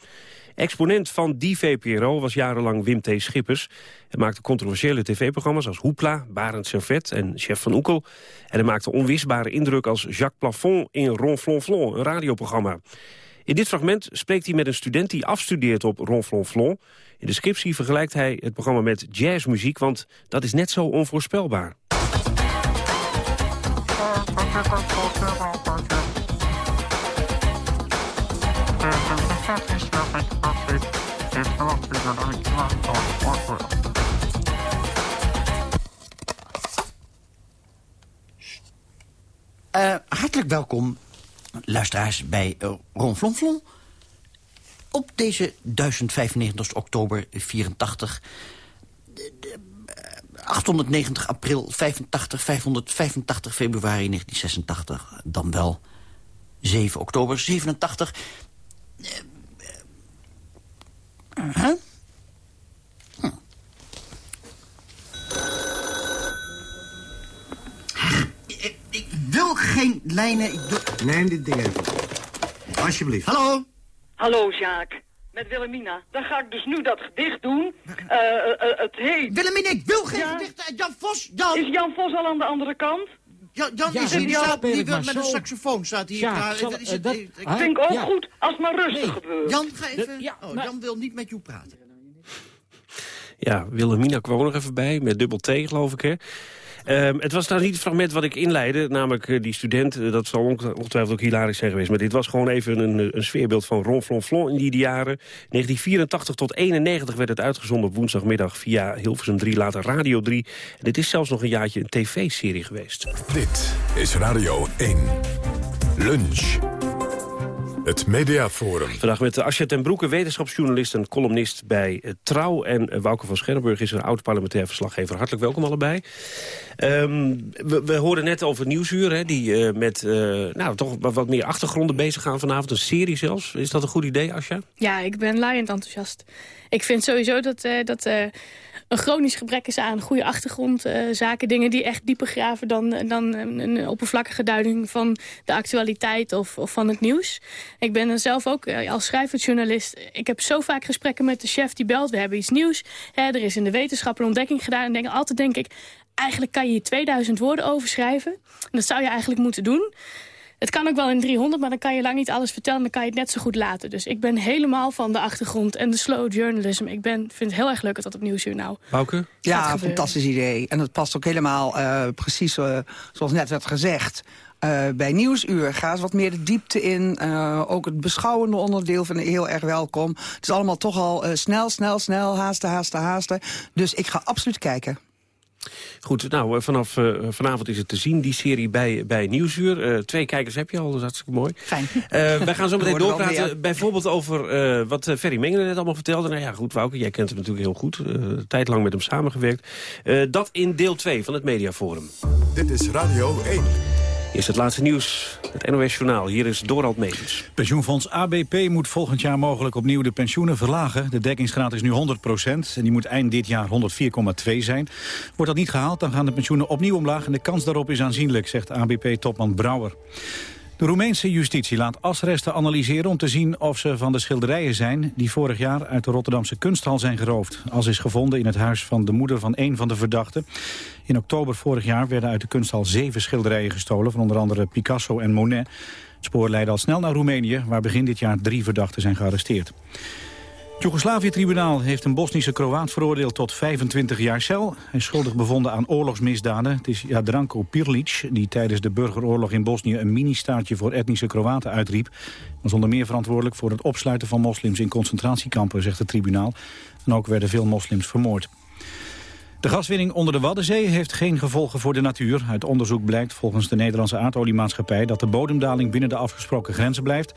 Speaker 2: Exponent van die VPRO was jarenlang Wim T. Schippers. Hij maakte controversiële tv-programma's als Hoepla, Barend Servet en Chef van Oekel. En hij maakte onwisbare indruk als Jacques Plafond in Ronflonflon, een radioprogramma. In dit fragment spreekt hij met een student die afstudeert op Ronflonflon. In de scriptie vergelijkt hij het programma met jazzmuziek, want dat is net zo onvoorspelbaar.
Speaker 24: Uh, hartelijk welkom, luisteraars, bij eh, Ron Flonflon. Op deze 1095 oktober 84... 890 eh, april 85, 585 februari 1986, dan wel 7 oktober 87. Uh, huh? hm. Ik, ik wil geen lijnen. Ik.
Speaker 25: Neem dit ding even. Alsjeblieft.
Speaker 24: Hallo?
Speaker 26: Hallo, Jaak. Met Willemina. Dan ga ik dus nu dat gedicht doen. Uh, uh, het heet...
Speaker 24: Willemina, ik wil geen ja? gedicht. Jan Vos, Jan.
Speaker 26: Is Jan Vos al aan de andere kant?
Speaker 24: Jan, Jan
Speaker 26: ja,
Speaker 24: is hier, die, staat, die wil met
Speaker 26: zo.
Speaker 24: een saxofoon staat hier.
Speaker 26: Ja, zal,
Speaker 24: Is- is-
Speaker 26: uh, dat-
Speaker 24: ik-
Speaker 26: Ik vind ook goed als het maar rustig
Speaker 24: Nee,
Speaker 26: gebeurt.
Speaker 24: Jan, ga even.
Speaker 26: Ja,
Speaker 24: oh,
Speaker 26: maar-
Speaker 24: Jan wil niet met jou praten.
Speaker 2: Ja, Wilhelmina kwam nog even bij, met dubbel T, geloof ik, hè? Ehm, het was nou niet het fragment wat ik inleidde, namelijk eh, die student. eh, dat zal onge- ongetwijfeld ook hilarisch zijn geweest. Maar dit was gewoon even een, eh, een sfeerbeeld van Ron Flon Flon in die jaren. 1984 tot 91 werd het uitgezonden op woensdagmiddag via Hilversum 3, later Radio 3. En dit is zelfs nog een jaartje een tv-serie geweest.
Speaker 1: Dit is Radio 1. Lunch. Het Mediaforum.
Speaker 2: Vandaag met Asja ten Broeke, wetenschapsjournalist en columnist bij eh, Trouw. En uh, Wouke van Scherrenburg is een oud-parlementair verslaggever. Hartelijk welkom allebei. Ehm, we, we hoorden net over Nieuwsuur, hè, die uh, met nou, toch wat, wat meer achtergronden bezig gaan vanavond. Een serie zelfs. Is dat een goed idee, Asja?
Speaker 27: Ja, ik ben laaiend enthousiast. Ik vind sowieso dat, uh, dat uh, een chronisch gebrek is aan goede achtergrondzaken. dingen die echt dieper graven dan, dan een, oppervlakkige duiding van de actualiteit of, of van het nieuws. Ik ben er zelf ook als schrijversjournalist. Ik heb zo vaak gesprekken met de chef die belt. We hebben iets nieuws. Hè, er is in de wetenschap een ontdekking gedaan. En denk, altijd denk ik, eigenlijk kan je hier 2000 woorden over schrijven. En dat zou je eigenlijk moeten doen. Het kan ook wel in 300, maar dan kan je lang niet alles vertellen. Dan kan je het net zo goed laten. Dus ik ben helemaal van de achtergrond en de slow journalism. Ik ben, vind het heel erg leuk dat dat op Nieuwsuur nou
Speaker 2: Bouke?
Speaker 28: Ja, een fantastisch idee. En het past ook helemaal uh, precies uh, zoals net werd gezegd. Uh, bij Nieuwsuur ga eens wat meer de diepte in. Uh, ook het beschouwende onderdeel vind ik heel erg welkom. Het is allemaal toch al uh, snel, snel, snel, haasten, haasten, haasten. Dus ik ga absoluut kijken.
Speaker 2: Goed, nou, vanaf uh, vanavond is het te zien, die serie bij, bij Nieuwsuur. Uh, twee kijkers heb je al, dat is hartstikke mooi.
Speaker 28: Fijn.
Speaker 2: Uh, wij gaan zo meteen doorpraten, bijvoorbeeld over wat Ferry Mengelen net allemaal vertelde. Nou ja, goed, Wouke, jij kent hem natuurlijk heel goed. tijd lang met hem samengewerkt. dat in deel 2 van het Mediaforum.
Speaker 1: Dit is Radio 1.
Speaker 2: Is het laatste nieuws, het NOS-journaal. Hier is Dorald Megens.
Speaker 3: Pensioenfonds ABP moet volgend jaar mogelijk opnieuw de pensioenen verlagen. De dekkingsgraad is nu 100 procent en die moet eind dit jaar 104,2 zijn. Wordt dat niet gehaald, dan gaan de pensioenen opnieuw omlaag... en de kans daarop is aanzienlijk, zegt ABP-topman Brouwer. De Roemeense justitie laat asresten analyseren om te zien of ze van de schilderijen zijn... die vorig jaar uit de Rotterdamse kunsthal zijn geroofd. As is gevonden in het huis van de moeder van een van de verdachten. In oktober vorig jaar werden uit de kunsthal zeven schilderijen gestolen... van onder andere Picasso en Monet. Het spoor leidde al snel naar Roemenië... waar begin dit jaar drie verdachten zijn gearresteerd. Het Joegoslavië-tribunaal heeft een Bosnische Kroaat veroordeeld tot 25 jaar cel. Hij is schuldig bevonden aan oorlogsmisdaden. Het is Jadranko Pirlic, die tijdens de burgeroorlog in Bosnië... een mini-staatje voor etnische Kroaten uitriep. Was onder meer verantwoordelijk voor het opsluiten van moslims in concentratiekampen, zegt het tribunaal. En ook werden veel moslims vermoord. De gaswinning onder de Waddenzee heeft geen gevolgen voor de natuur. Uit onderzoek blijkt volgens de Nederlandse aardoliemaatschappij... dat de bodemdaling binnen de afgesproken grenzen blijft.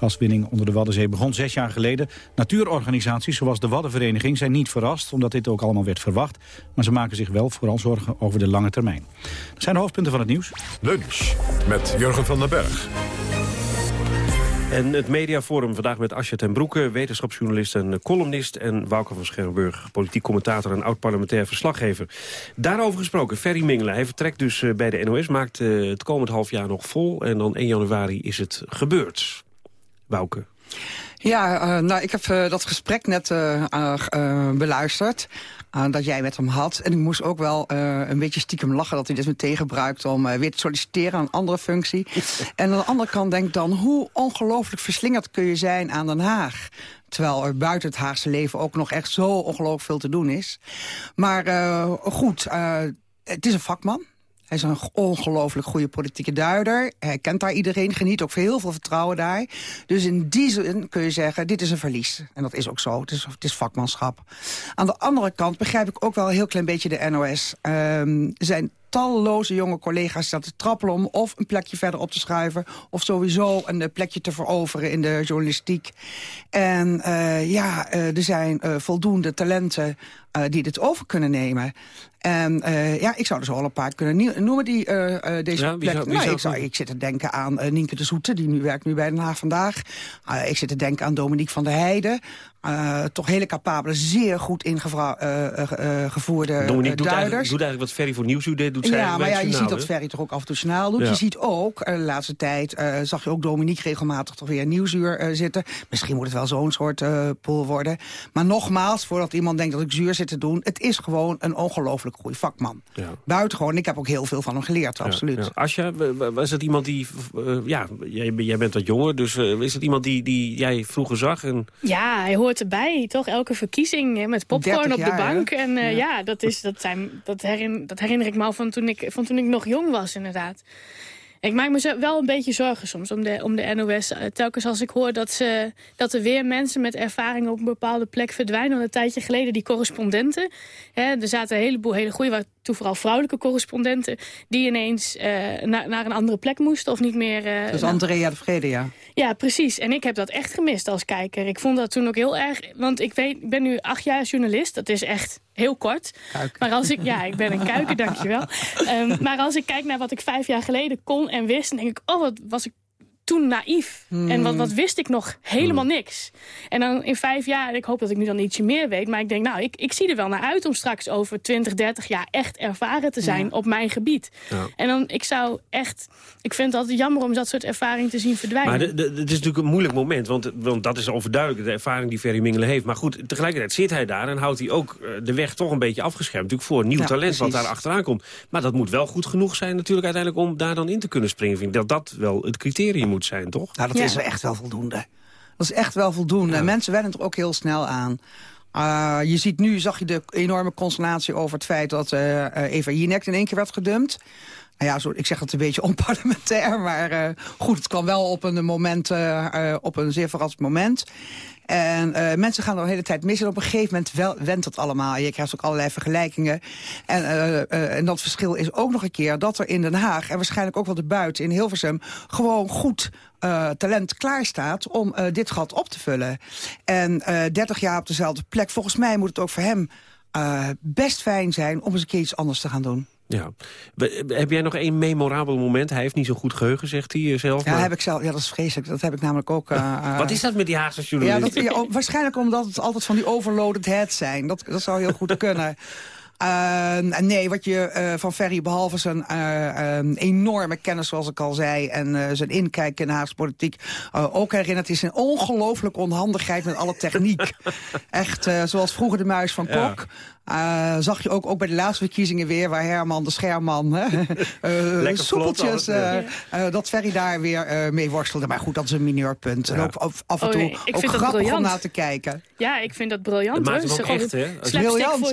Speaker 3: Gaswinning onder de Waddenzee begon zes jaar geleden. Natuurorganisaties zoals de Waddenvereniging zijn niet verrast... omdat dit ook allemaal werd verwacht. Maar ze maken zich wel vooral zorgen over de lange termijn. Dat zijn de hoofdpunten van het nieuws.
Speaker 1: Lunch met Jurgen van den Berg.
Speaker 2: En het mediaforum vandaag met Asja ten Broeke, wetenschapsjournalist en columnist... en Wouke van Scherrenburg, politiek commentator en oud-parlementair verslaggever. Daarover gesproken, Ferry Mingelen. Hij vertrekt dus bij de NOS, maakt het komend half jaar nog vol... en dan 1 januari is het gebeurd.
Speaker 28: Ja, uh, nou, ik heb uh, dat gesprek net uh, beluisterd. dat jij met hem had. En ik moest ook wel een beetje stiekem lachen dat hij dit meteen gebruikt... om weer te solliciteren aan een andere functie. en aan de andere kant denk ik dan... hoe ongelooflijk verslingerd kun je zijn aan Den Haag? Terwijl er buiten het Haagse leven ook nog echt zo ongelooflijk veel te doen is. Maar goed, het is een vakman. Hij is een ongelooflijk goede politieke duider. Hij kent daar iedereen, geniet ook heel veel vertrouwen daar. Dus in die zin kun je zeggen, dit is een verlies. En dat is ook zo, het is, het is vakmanschap. Aan de andere kant begrijp ik ook wel een heel klein beetje de NOS. Um, zijn talloze jonge collega's staan te trappelen... om of een plekje verder op te schuiven... of sowieso een eh, plekje te veroveren in de journalistiek. En uh, ja, uh, er zijn voldoende talenten die dit over kunnen nemen. En uh, ja, ik zou er zo al een paar kunnen noemen die uh, uh, deze
Speaker 2: ja,
Speaker 28: plek...
Speaker 2: Zou,
Speaker 28: nou, ik, zou, ik zit te denken aan Nienke de Zoete, die nu werkt nu bij Den Haag Vandaag. ik zit te denken aan Dominique van der Heijden. Toch hele capabele, zeer goed ingevoerde
Speaker 2: Dominique doet
Speaker 28: duiders.
Speaker 2: Eigenlijk, doet eigenlijk wat Ferry voor Nieuwsuur deed, doet zij
Speaker 28: Ja, maar ja, je
Speaker 2: journaal,
Speaker 28: ziet dat Ferry toch ook af en toe snel doet.
Speaker 2: Ja.
Speaker 28: Je ziet ook, de laatste tijd zag je ook Dominique regelmatig toch weer Nieuwsuur zitten. Misschien moet het wel zo'n soort pool worden. Maar nogmaals, voordat iemand denkt dat ik zuur zit te doen... het is gewoon een ongelooflijk goede vakman.
Speaker 2: Ja.
Speaker 28: Buitengewoon. Ik heb ook heel veel van hem geleerd, absoluut.
Speaker 2: Ja, ja. Asja, was het iemand die... Uh, ja, jij, jij, bent wat jonger, dus uh, is het iemand die, die jij vroeger zag? En...
Speaker 27: Ja, hij hoort erbij, toch? Elke verkiezing hè, met popcorn op
Speaker 28: jaar,
Speaker 27: de bank.
Speaker 28: Hè?
Speaker 27: En uh, ja, ja dat, is, dat, zijn, dat, herinner, dat herinner ik me al van toen ik, van toen ik nog jong was, inderdaad. Ik maak me wel een beetje zorgen soms om de, om de NOS. Telkens als ik hoor dat, ze, dat er weer mensen met ervaring op een bepaalde plek verdwijnen. Al een tijdje geleden die correspondenten. Hè, er zaten een heleboel hele goede, toen vooral vrouwelijke correspondenten... die ineens uh, naar, naar een andere plek moesten of niet meer... Uh,
Speaker 28: dus Andrea de Vrede, ja.
Speaker 27: Ja, precies. En ik heb dat echt gemist als kijker. Ik vond dat toen ook heel erg... Want ik, weet, ik ben nu acht jaar journalist. Dat is echt heel kort. Maar als ik, ja, ik ben een kuiker, dankjewel. Um, maar als ik kijk naar wat ik vijf jaar geleden kon en wist... dan denk ik, oh, wat was ik toen naïef.
Speaker 28: Hmm.
Speaker 27: En wat, wat wist ik nog? Helemaal niks. En dan in vijf jaar, ik hoop dat ik nu dan ietsje meer weet... maar ik denk, nou, ik, ik zie er wel naar uit om straks over 20, 30 jaar... echt ervaren te zijn
Speaker 2: Ja.
Speaker 27: op mijn gebied.
Speaker 2: Ja.
Speaker 27: En dan, ik zou echt... Ik vind het altijd jammer om dat soort ervaring te zien verdwijnen.
Speaker 2: Maar de- de- het is natuurlijk een moeilijk moment, want, want dat is overduidelijk de ervaring die Ferry Mingelen heeft. Maar goed, tegelijkertijd zit hij daar en houdt hij ook eh, de weg toch een beetje afgeschermd. Natuurlijk voor nieuw
Speaker 28: Ja,
Speaker 2: talent wat daar achteraan komt. Maar dat moet wel goed genoeg zijn natuurlijk uiteindelijk om daar dan in te kunnen springen. Vind ik dat dat wel het criterium moet zijn, toch?
Speaker 28: Nou, dat is wel echt wel voldoende. Dat is echt wel voldoende. En Mensen wennen er ook heel snel aan. Uh, je ziet nu, zag je de enorme consternatie over het feit dat uh, uh, Eva Jinek in één keer werd gedumpt. Nou ja, zo, ik zeg het een beetje onparlementair, maar uh, goed, het kwam wel op een moment, uh, uh, op een zeer verrassend moment. En mensen gaan er de hele tijd mis. En op een gegeven moment wel, wendt het allemaal. Je krijgt ook allerlei vergelijkingen. En, en dat verschil is ook nog een keer dat er in Den Haag... en waarschijnlijk ook wel de buiten in Hilversum... gewoon goed talent klaar staat om dit gat op te vullen. En uh, 30 jaar op dezelfde plek. Volgens mij moet het ook voor hem best fijn zijn... om eens een keer iets anders te gaan doen.
Speaker 2: Ja. Heb jij nog één memorabel moment? Hij heeft niet zo'n goed geheugen, zegt hij eh, zelf.
Speaker 28: Ja, heb ik zelf, ja, dat is vreselijk. Dat heb ik namelijk ook... Uh,
Speaker 2: Wat is dat met die Haagse
Speaker 28: Ja,
Speaker 2: journalisten?
Speaker 28: dat, ja, waarschijnlijk omdat het altijd van die overloaded heads zijn. Dat, dat zou heel goed kunnen. Uh, nee, wat je uh, van Ferry, behalve zijn uh, um, enorme kennis, zoals ik al zei... en zijn inkijk in de Haagse politiek ook herinnert... is een ongelooflijke onhandigheid met alle techniek. Echt, zoals vroeger de muis van
Speaker 2: Ja.
Speaker 28: Kok... Uh, zag je ook, ook bij de laatste verkiezingen weer... waar Herman de Scherman uh,
Speaker 2: Lekker
Speaker 28: soepeltjes...
Speaker 2: vlot
Speaker 28: uh, uh, dat Ferry daar weer uh, mee worstelde. Maar goed, dat is een mineurpunt. En ook af, af en
Speaker 27: Oh,
Speaker 28: toe
Speaker 27: nee, ik
Speaker 28: ook
Speaker 27: vind dat
Speaker 28: grappig om naar te kijken.
Speaker 27: Ja, ik vind dat briljant.
Speaker 2: Dat maakt hem echt, hè?
Speaker 28: Briljant.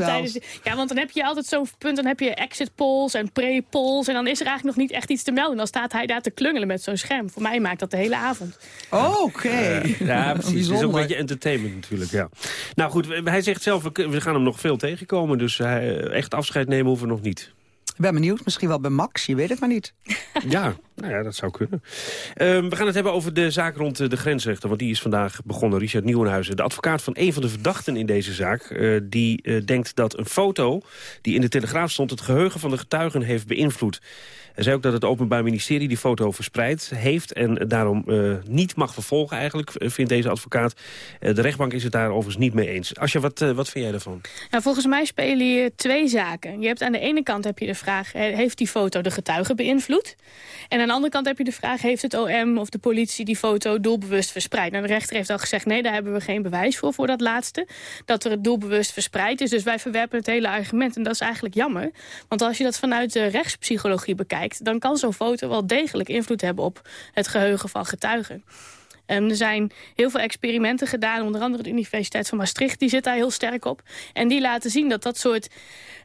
Speaker 27: Ja, want dan heb je altijd zo'n punt, dan heb je exit polls en pre-polls... en dan is er eigenlijk nog niet echt iets te melden. Dan staat hij daar te klungelen met zo'n scherm. Voor mij maakt dat de hele avond.
Speaker 28: Oh, Oké.
Speaker 2: Ja, precies. Het is ook een beetje entertainment natuurlijk, ja. Nou goed, hij zegt zelf, we gaan hem nog veel Dus hij, echt afscheid nemen hoeven we nog niet.
Speaker 28: Ik ben benieuwd, misschien wel bij Max, je weet het maar niet.
Speaker 2: Ja, nou ja, dat zou kunnen. Ehm, we gaan het hebben over de zaak rond eh, de grensrechter. Want die is vandaag begonnen. Richard Nieuwenhuizen, de advocaat van een van de verdachten in deze zaak... eh, die eh, denkt dat een foto die in de Telegraaf stond... het geheugen van de getuigen heeft beïnvloed. Hij zei ook dat het Openbaar Ministerie die foto verspreid heeft... en daarom niet mag vervolgen eigenlijk, vindt deze advocaat. De rechtbank is het daar overigens niet mee eens. Asja, wat, wat vind jij daarvan?
Speaker 27: Nou, volgens mij spelen hier twee zaken. Je hebt aan de ene kant heb je de vraag... heeft die foto de getuigen beïnvloed? En aan de andere kant heb je de vraag... heeft het OM of de politie die foto doelbewust verspreid? Nou, de rechter heeft al gezegd... nee, daar hebben we geen bewijs voor, voor dat laatste. Dat er het doelbewust verspreid is. Dus wij verwerpen het hele argument. En dat is eigenlijk jammer. Want als je dat vanuit de rechtspsychologie bekijkt... dan kan zo'n foto wel degelijk invloed hebben... op het geheugen van getuigen. Ehm, er zijn heel veel experimenten gedaan. Onder andere de Universiteit van Maastricht die zit daar heel sterk op. En die laten zien dat dat soort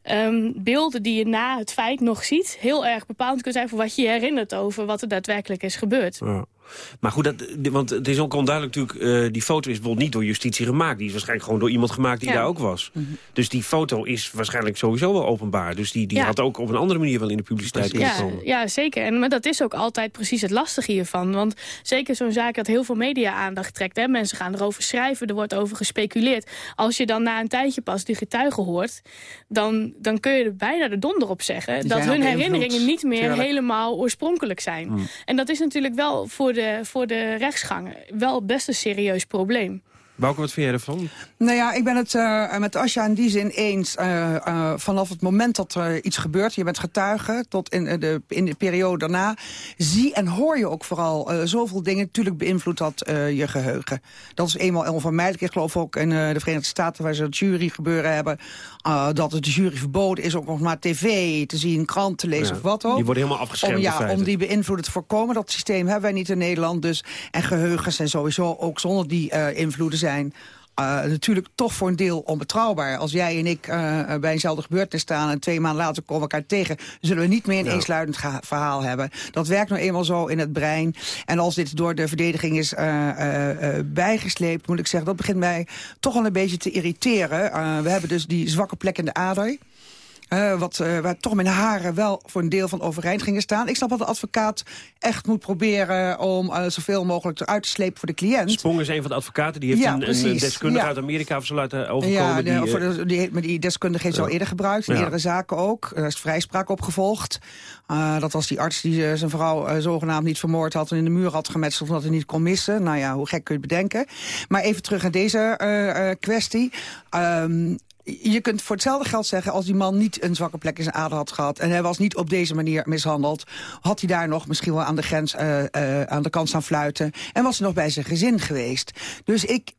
Speaker 27: ehm, beelden die je na het feit nog ziet... heel erg bepalend kunnen zijn voor wat je je herinnert over wat er daadwerkelijk is gebeurd.
Speaker 2: Ja. Maar goed, dat, want het is ook onduidelijk natuurlijk... eh, die foto is bijvoorbeeld niet door justitie gemaakt. Die is waarschijnlijk gewoon door iemand gemaakt die
Speaker 27: Ja.
Speaker 2: daar ook was. Dus die foto is waarschijnlijk sowieso wel openbaar. Dus die, die
Speaker 27: Ja.
Speaker 2: had ook op een andere manier wel in de publiciteit kunnen
Speaker 27: Ja,
Speaker 2: komen.
Speaker 27: ja, zeker. En, maar dat is ook altijd precies het lastige hiervan. Want zeker zo'n zaak dat heel veel media-aandacht trekt. Hè? Mensen gaan erover schrijven, er wordt over gespeculeerd. Als je dan na een tijdje pas die getuigen hoort... dan, dan kun je er bijna de donder op zeggen...
Speaker 28: Die
Speaker 27: dat hun herinneringen niet meer
Speaker 28: tuurlijk.
Speaker 27: helemaal oorspronkelijk zijn.
Speaker 2: Hmm.
Speaker 27: En dat is natuurlijk wel voor de, voor de rechtsgang wel best een serieus probleem.
Speaker 2: Bouke, wat vind jij ervan?
Speaker 28: Nou ja, ik ben het eh, met Asja in die zin eens. eh, eh, vanaf het moment dat er iets gebeurt, je bent getuige... tot in, de, in de periode daarna, zie en hoor je ook vooral zoveel dingen. Natuurlijk beïnvloedt dat je geheugen. Dat is eenmaal onvermijdelijk. Ik geloof ook in de Verenigde Staten, waar ze het jury gebeuren hebben... dat het jury verboden is ook nog maar tv te zien, krant te lezen
Speaker 2: Ja,
Speaker 28: of wat ook.
Speaker 2: die worden helemaal afgeschermd
Speaker 28: Om, ja, om die beïnvloeden te voorkomen. Dat systeem hebben wij niet in Nederland. Dus, en geheugens zijn sowieso ook zonder die invloeden zijn... Uh, natuurlijk toch voor een deel onbetrouwbaar. Als jij en ik uh, bij eenzelfde gebeurtenis staan... en twee maanden later komen we elkaar tegen... zullen we niet meer een
Speaker 2: Ja.
Speaker 28: eensluidend verhaal hebben. Dat werkt nou eenmaal zo in het brein. En als dit door de verdediging is uh, bijgesleept... moet ik zeggen, dat begint mij toch wel een beetje te irriteren. We hebben dus die zwakke plek in de ader... Uh, wat, uh, waar toch mijn haren wel voor een deel van overeind gingen staan. Ik snap dat de advocaat echt moet proberen om uh, zoveel mogelijk eruit te slepen voor de cliënt.
Speaker 2: Sprong is een van de advocaten. Die heeft
Speaker 28: Ja,
Speaker 2: een, deskundige
Speaker 28: Ja.
Speaker 2: uit Amerika of zo laten overkomen.
Speaker 28: Ja,
Speaker 2: die,
Speaker 28: voor
Speaker 2: eh,
Speaker 28: de, die, maar die deskundige heeft ze al eerder gebruikt. In eerdere zaken ook. Er is vrijspraak opgevolgd. Dat was die arts die eh, zijn vrouw eh, zogenaamd niet vermoord had... en in de muur had gemetseld omdat hij niet kon missen. Nou ja, hoe gek kun je het bedenken. Maar even terug naar deze eh, eh, kwestie. Ehm, je kunt voor hetzelfde geld zeggen... als die man niet een zwakke plek in zijn ader had gehad... en hij was niet op deze manier mishandeld... had hij daar nog misschien wel aan de grens eh, aan de kant staan fluiten... en was hij nog bij zijn gezin geweest. Dus ik...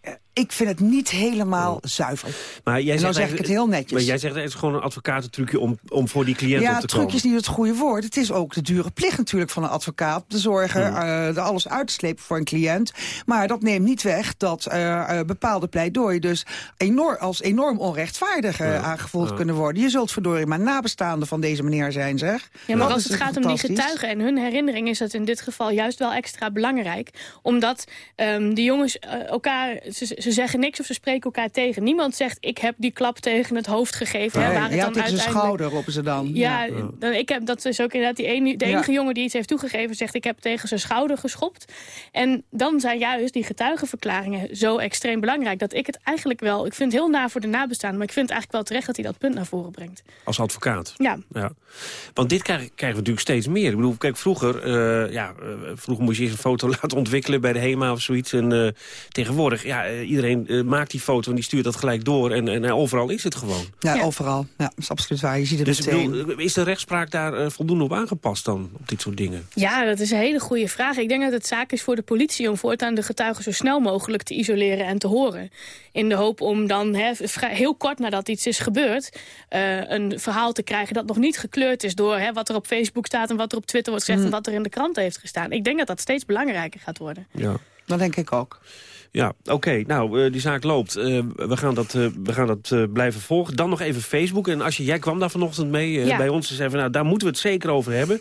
Speaker 28: eh, Ik vind het niet helemaal zuiver.
Speaker 2: maar jij
Speaker 28: en
Speaker 2: zegt
Speaker 28: dan zeg ik het heel netjes.
Speaker 2: Maar jij zegt het is gewoon een advocatentrucje om, om voor die cliënt
Speaker 28: ja,
Speaker 2: op te
Speaker 28: truc
Speaker 2: komen.
Speaker 28: is niet het goede woord. Het is ook de dure plicht natuurlijk van een advocaat... te zorgen eh, er alles uit te slepen voor een cliënt. Maar dat neemt niet weg dat eh, eh, bepaalde pleidooi... dus enorm, als enorm onrechtvaardig eh, aangevoeld
Speaker 27: Ja.
Speaker 28: kunnen worden. Je zult verdorie maar nabestaande van deze meneer zijn, zeg.
Speaker 27: Ja, maar
Speaker 28: Dat
Speaker 27: als het gaat om die getuigen en hun herinnering... is dat in dit geval juist wel extra belangrijk. Omdat ehm die jongens elkaar... Ze, ze zeggen niks of ze spreken elkaar tegen. Niemand zegt, ik heb die klap tegen het hoofd gegeven. hè,
Speaker 28: Nee,
Speaker 27: waar het
Speaker 28: ja,
Speaker 27: dan
Speaker 28: zijn
Speaker 27: uiteindelijk-
Speaker 28: schouder roepen ze dan.
Speaker 27: Ja, Dan, ik heb, dat is ook inderdaad die ene, de
Speaker 28: Ja.
Speaker 27: enige jongen die iets heeft toegegeven... zegt, ik heb tegen zijn schouder geschopt. En dan zijn juist die getuigenverklaringen zo extreem belangrijk... dat ik het eigenlijk wel... Ik vind het heel na voor de nabestaanden... maar ik vind het eigenlijk wel terecht dat hij dat punt naar voren brengt.
Speaker 2: Als advocaat.
Speaker 27: Ja.
Speaker 2: Ja. Want dit krijgen, krijgen we natuurlijk steeds meer. Ik bedoel, kijk, vroeger, eh, ja, eh, vroeger moest je eerst een foto laten ontwikkelen bij de HEMA of zoiets. En eh, tegenwoordig, ja, eh, iedereen eh, maakt die foto en die stuurt dat gelijk door. En, en eh, overal is het gewoon.
Speaker 28: Ja, overal. Ja, dat is absoluut waar. Je ziet het
Speaker 2: Dus
Speaker 28: meteen.
Speaker 2: bedoel, is de rechtspraak daar voldoende op aangepast dan, op dit soort dingen?
Speaker 27: Ja, dat is een hele goede vraag. Ik denk dat het zaak is voor de politie om voortaan de getuigen zo snel mogelijk te isoleren en te horen. In de hoop om dan heel kort nadat iets is gebeurd... eh, een verhaal te krijgen dat nog niet gekleurd is door hè, wat er op Facebook staat... en wat er op Twitter wordt gezegd
Speaker 28: Mm.
Speaker 27: en wat er in de kranten heeft gestaan. Ik denk dat dat steeds belangrijker gaat worden.
Speaker 2: Ja.
Speaker 28: Dat denk ik ook.
Speaker 2: Ja, oké. Nou, eh, die zaak loopt. Eh, we gaan dat, eh, we gaan dat eh, blijven volgen. Dan nog even Facebook. En als je, jij kwam daar vanochtend mee eh,
Speaker 27: Ja.
Speaker 2: bij ons. En zei van, nou, daar moeten we het zeker over hebben.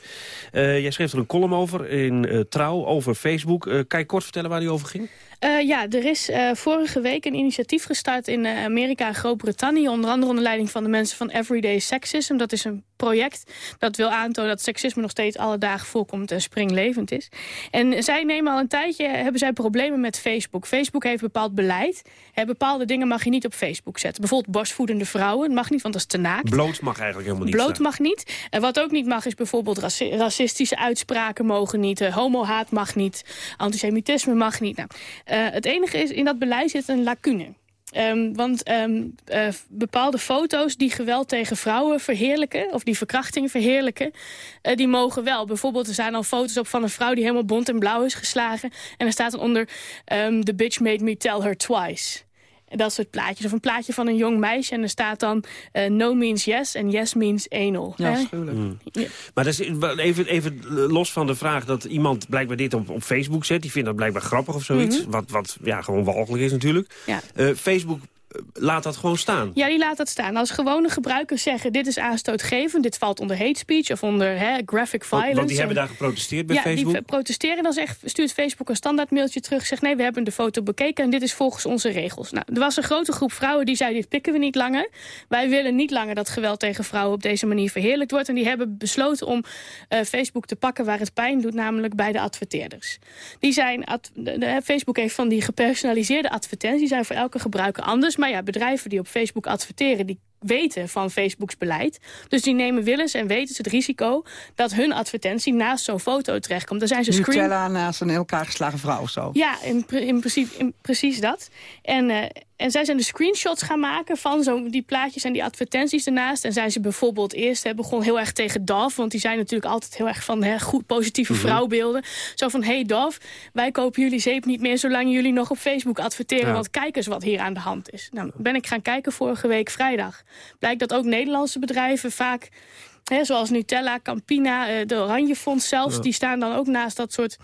Speaker 2: Eh, jij schreef er een column over in eh, Trouw over Facebook. Eh, kan je kort vertellen waar die over ging?
Speaker 27: Eh, ja, er is eh, vorige week een initiatief gestart in eh, Amerika en Groot-Brittannië. Onder andere onder leiding van de mensen van Everyday Sexism. Dat is een project dat wil aantonen dat seksisme nog steeds alle dagen voorkomt en springlevend is. En zij nemen al een tijdje, hebben zij problemen met Facebook. Facebook heeft bepaald beleid. Hè, bepaalde dingen mag je niet op Facebook zetten. Bijvoorbeeld borstvoedende vrouwen, dat mag niet, want dat is te naakt.
Speaker 2: Bloot mag eigenlijk helemaal niet
Speaker 27: Bloot
Speaker 2: staan.
Speaker 27: mag niet. En wat ook niet mag is bijvoorbeeld raci- racistische uitspraken mogen niet. homohaat mag niet. Antisemitisme mag niet. Nou, het enige is, in dat beleid zit een lacune. Ehm, want ehm, eh, bepaalde foto's die geweld tegen vrouwen verheerlijken... of die verkrachting verheerlijken, eh, die mogen wel. Bijvoorbeeld, er staan al foto's op van een vrouw... die helemaal bont en blauw is geslagen. En er staat dan onder... ehm, The bitch made me tell her twice. Dat soort plaatjes. Of een plaatje van een jong meisje en er staat dan... eh, no means yes en yes means anal.
Speaker 28: Ja,
Speaker 27: Hè?
Speaker 28: afschuwelijk.
Speaker 2: Mm. Maar dat is wel even, even los van de vraag dat iemand blijkbaar dit op, op Facebook zet. Die vindt dat blijkbaar grappig of zoiets.
Speaker 27: Mhm.
Speaker 2: Wat, wat ja, gewoon walgelijk is natuurlijk.
Speaker 27: Ja.
Speaker 2: Eh, Facebook laat dat gewoon staan.
Speaker 27: Ja, die laat dat staan. Als gewone gebruikers zeggen, dit is aanstootgevend... dit valt onder hate speech of onder hè, graphic violence...
Speaker 2: Want, want die hebben daar geprotesteerd bij
Speaker 27: ja,
Speaker 2: Facebook?
Speaker 27: die protesteren. Dan zegt, stuurt Facebook een standaard mailtje terug. Zegt, nee, we hebben de foto bekeken en dit is volgens onze regels. Nou, er was een grote groep vrouwen die zei, dit pikken we niet langer. Wij willen niet langer dat geweld tegen vrouwen op deze manier verheerlijkt wordt. En die hebben besloten om uh, Facebook te pakken waar het pijn doet, namelijk bij de adverteerders. Die zijn, ad, de, de, Facebook heeft van die gepersonaliseerde advertenties, die zijn voor elke gebruiker anders. Maar ja, bedrijven die op Facebook adverteren, die weten van Facebooks beleid. Dus die nemen willens en weten het risico dat hun advertentie naast zo'n foto terechtkomt. Daar zijn ze screen...
Speaker 28: Nutella naast een in elkaar geslagen vrouw of zo.
Speaker 27: Ja, in, in principe in, precies dat. En, uh, en zij zijn de screenshots gaan maken van zo die plaatjes en die advertenties ernaast. En zijn ze bijvoorbeeld eerst hè, begon heel erg tegen Dove. Want die zijn natuurlijk altijd heel erg van hè, goed positieve -hmm. vrouwbeelden. Zo van, hey Dove, wij kopen jullie zeep niet meer zolang jullie nog op Facebook adverteren. Ja. Want kijk eens wat hier aan de hand is. Nou, ben ik gaan kijken vorige week vrijdag. Blijkt dat ook Nederlandse bedrijven vaak... Hè, zoals Nutella, Campina, de Oranjefonds zelfs... Ja. die staan dan ook naast dat soort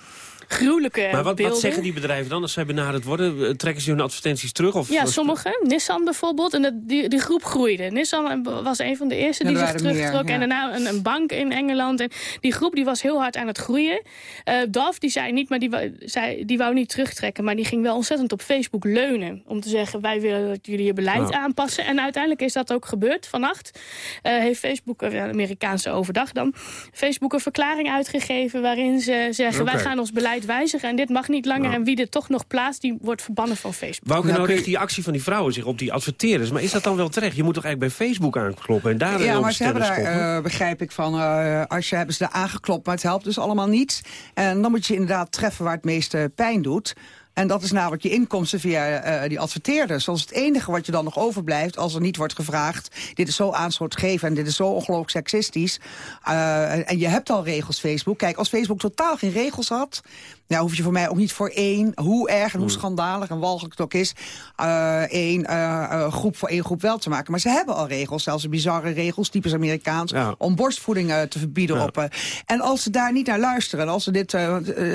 Speaker 27: gruwelijke
Speaker 2: Maar wat, wat zeggen die bedrijven dan als zij benaderd worden? Trekken ze hun advertenties terug? Of
Speaker 27: ja, sommige. Nissan bijvoorbeeld. En dat, die, die groep groeide. Nissan was een van de eerste die zich terugtrok. Ja. En daarna een, een, bank in Engeland. En die groep die was heel hard aan het groeien. Uh, Dove die zei niet, maar die wou, zei, die wou niet terugtrekken. Maar die ging wel ontzettend op Facebook leunen. Om te zeggen, wij willen dat jullie je beleid nou. aanpassen. En uiteindelijk is dat ook gebeurd. Vannacht uh, heeft Facebook, uh, Amerikaanse overdag dan... Facebook een verklaring uitgegeven waarin ze zeggen... Okay. wij gaan ons beleid wijzigen en dit mag niet langer. Nou. En wie dit toch nog plaatst, die wordt verbannen van Facebook.
Speaker 2: Wou nou, nou richt die actie van die vrouwen zich op die adverteerders. Maar is dat dan wel terecht? Je moet toch eigenlijk bij Facebook aankloppen en daar
Speaker 28: Ja, maar ze hebben daar, uh, begrijp ik van, uh, als je hebben ze daar aangeklopt, maar het helpt dus allemaal niet. En dan moet je inderdaad treffen waar het meeste pijn doet. En dat is namelijk je inkomsten via uh, die adverteerders. Is het enige wat je dan nog overblijft als er niet wordt gevraagd... dit is zo aanstootgevend en dit is zo ongelooflijk seksistisch. Uh, en je hebt al regels, Facebook. Kijk, als Facebook totaal geen regels had... Nou, hoef je voor mij ook niet voor één, hoe erg en hoe schandalig en walgelijk het ook is... Uh, één uh, groep voor één groep wel te maken. Maar ze hebben al regels, zelfs bizarre regels, typisch Amerikaans... Ja. om borstvoeding uh, te verbieden. Ja. Op, en als ze daar niet naar luisteren, als ze dit...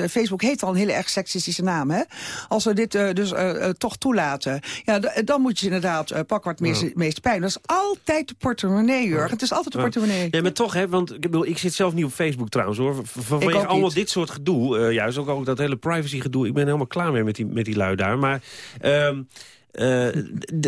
Speaker 28: Facebook heeft al een hele erg seksistische naam, hè? Als ze dit dus toch toelaten, ja, dan moet je inderdaad pakken wat meest, ja. meest pijn. Dat is altijd de portemonnee, Jurgen. Het is altijd de portemonnee.
Speaker 2: Ja, maar toch, hè, want ik, bedoel, ik zit zelf niet op Facebook trouwens, hoor. Vanwege allemaal dit soort gedoe, juist ook al dat hele privacy gedoe. Ik ben helemaal klaar mee met die, met die lui daar. Maar um, uh,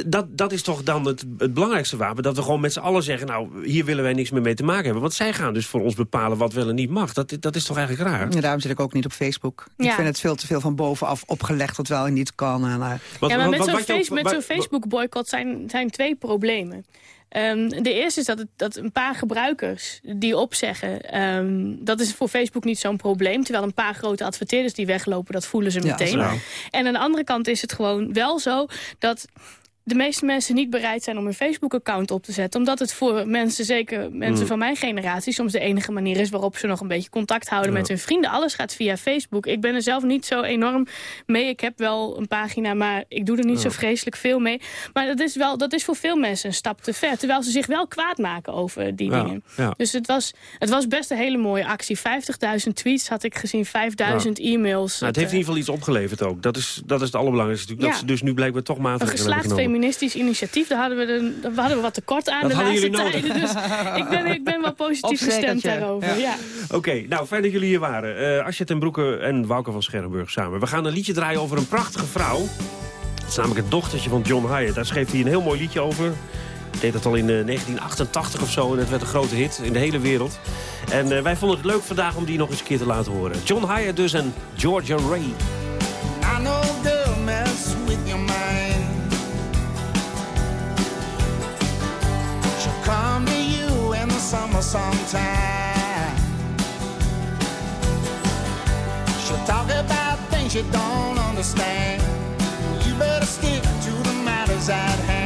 Speaker 2: dat, dat is toch dan het, het belangrijkste wapen. Dat we gewoon met z'n allen zeggen, nou, hier willen wij niks meer mee te maken hebben. Want zij gaan dus voor ons bepalen wat wel en niet mag. Dat, dat is toch eigenlijk raar?
Speaker 28: Ja, daarom zit ik ook niet op Facebook. Ja. Ik vind het veel te veel van bovenaf opgelegd wat wel en niet kan. En, uh...
Speaker 27: wat, ja, maar met zo'n face, zo Facebook-boycott zijn, zijn twee problemen. Um, de eerste is dat, het, dat een paar gebruikers die opzeggen... Um, dat is voor Facebook niet zo'n probleem. Terwijl een paar grote adverteerders die weglopen, dat voelen ze meteen. Ja, en aan de andere kant is het gewoon wel zo dat de meeste mensen niet bereid zijn om een Facebook-account op te zetten. Omdat het voor mensen, zeker mensen mm. van mijn generatie... soms de enige manier is waarop ze nog een beetje contact houden ja. met hun vrienden. Alles gaat via Facebook. Ik ben er zelf niet zo enorm mee. Ik heb wel een pagina, maar ik doe er niet ja. zo vreselijk veel mee. Maar dat is, wel, dat is voor veel mensen een stap te ver. Terwijl ze zich wel kwaad maken over die ja. dingen. Dus het was, het was best een hele mooie actie. 50.000 tweets had ik gezien, 5.000 e-mails.
Speaker 2: Nou, het heeft in ieder geval iets opgeleverd ook. Dat is, dat is het allerbelangrijkste. Dat ze dus nu blijkbaar toch maatregelen hebben genomen
Speaker 27: feministisch initiatief. Daar hadden we, de, daar hadden we wat tekort aan
Speaker 2: dat
Speaker 27: de laatste
Speaker 2: tijden.
Speaker 27: Dus ik ben, ik ben wel positief gestemd daarover. Ja. ja.
Speaker 2: Oké, okay, nou fijn dat jullie hier waren. Uh, Asjet en Broeke en Wouke van Scherrenburg samen. We gaan een liedje draaien over een prachtige vrouw. Het is namelijk het dochtertje van John Hyatt. Daar schreef hij een heel mooi liedje over. Hij deed dat al in uh, 1988 of zo en het werd een grote hit in de hele wereld. En uh, wij vonden het leuk vandaag om die nog eens een keer te laten horen. John Hyatt dus en Georgia Ray.
Speaker 29: Summer sometime. She'll talk about things you don't understand. You better stick to the matters at hand.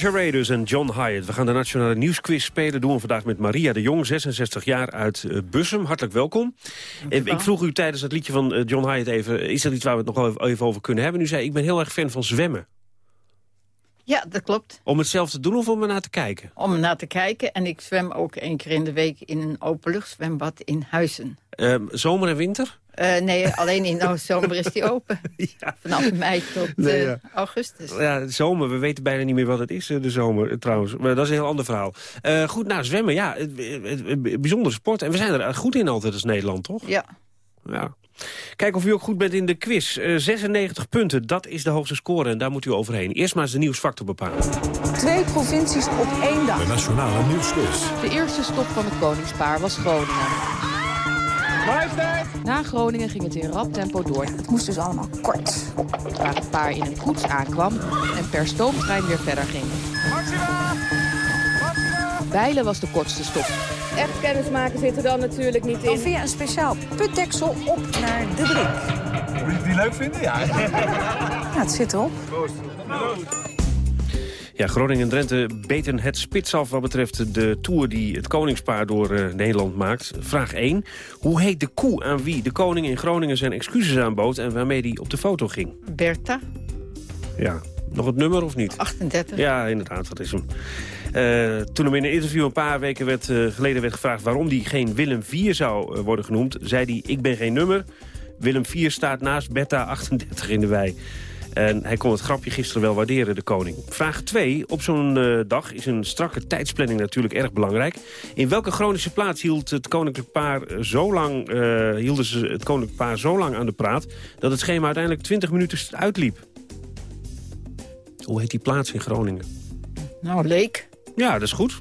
Speaker 2: Georgia Raiders en John Hyatt. We gaan de Nationale Nieuwsquiz spelen. Doen we vandaag met Maria de Jong, 66 jaar uit uh, Bussum. Hartelijk welkom. Eh, ik vroeg u tijdens het liedje van uh, John Hyatt even... is dat iets waar we het nog even, over kunnen hebben? U zei, ik ben heel erg fan van zwemmen.
Speaker 30: Ja, dat klopt.
Speaker 2: Om het zelf te doen of om er naar te kijken?
Speaker 30: Om naar te kijken. En ik zwem ook één keer in de week in een openluchtzwembad in Huizen.
Speaker 2: Uh, zomer en winter?
Speaker 30: Uh, nee, alleen in de zomer is die open. ja. Vanaf mei tot nee, ja. uh, augustus.
Speaker 2: Ja, zomer. We weten bijna niet meer wat het is, de zomer trouwens. Maar dat is een heel ander verhaal. Uh, goed, nou, zwemmen, ja. Bijzondere sport. En we zijn er goed in altijd als Nederland, toch?
Speaker 30: Ja.
Speaker 2: Ja. Kijk of u ook goed bent in de quiz. 96 punten, dat is de hoogste score en daar moet u overheen. Eerst maar eens de nieuwsfactor bepalen.
Speaker 16: Twee provincies op één dag.
Speaker 1: De Nationale Nieuwsquiz.
Speaker 31: De eerste stop van het koningspaar was Groningen. Na Groningen ging het in rap tempo door.
Speaker 16: Het moest dus allemaal kort.
Speaker 31: Waar het paar in een koets aankwam en per stoomtrein weer verder ging. Bijlen was de kortste stop.
Speaker 32: Echt kennismaken zit er dan natuurlijk niet
Speaker 16: Dan
Speaker 32: in.
Speaker 16: via een speciaal putdeksel op naar de brink.
Speaker 33: Moet je het niet leuk vinden? Ja.
Speaker 16: ja, het zit erop.
Speaker 2: Ja, Groningen en Drenthe beten het spits af wat betreft de tour die het koningspaar door uh, Nederland maakt. Vraag 1. Hoe heet de koe aan wie de koning in Groningen zijn excuses aanbood en waarmee die op de foto ging?
Speaker 30: Bertha.
Speaker 2: Ja, nog het nummer of niet?
Speaker 30: 38.
Speaker 2: Ja, inderdaad, dat is hem. Uh, toen hem in een interview een paar weken werd, uh, geleden werd gevraagd... waarom hij geen Willem IV zou worden genoemd, zei hij... ik ben geen nummer. Willem IV staat naast Bertha 38 in de wei. En hij kon het grapje gisteren wel waarderen, de koning. Vraag 2. Op zo'n uh, dag is een strakke tijdsplanning natuurlijk erg belangrijk. In welke chronische plaats hield het koninklijk paar zo lang, uh, hielden ze het koninklijk paar zo lang aan de praat... dat het schema uiteindelijk 20 minuten uitliep? Hoe heet die plaats in Groningen?
Speaker 30: Nou, Leek.
Speaker 2: Ja, dat is goed.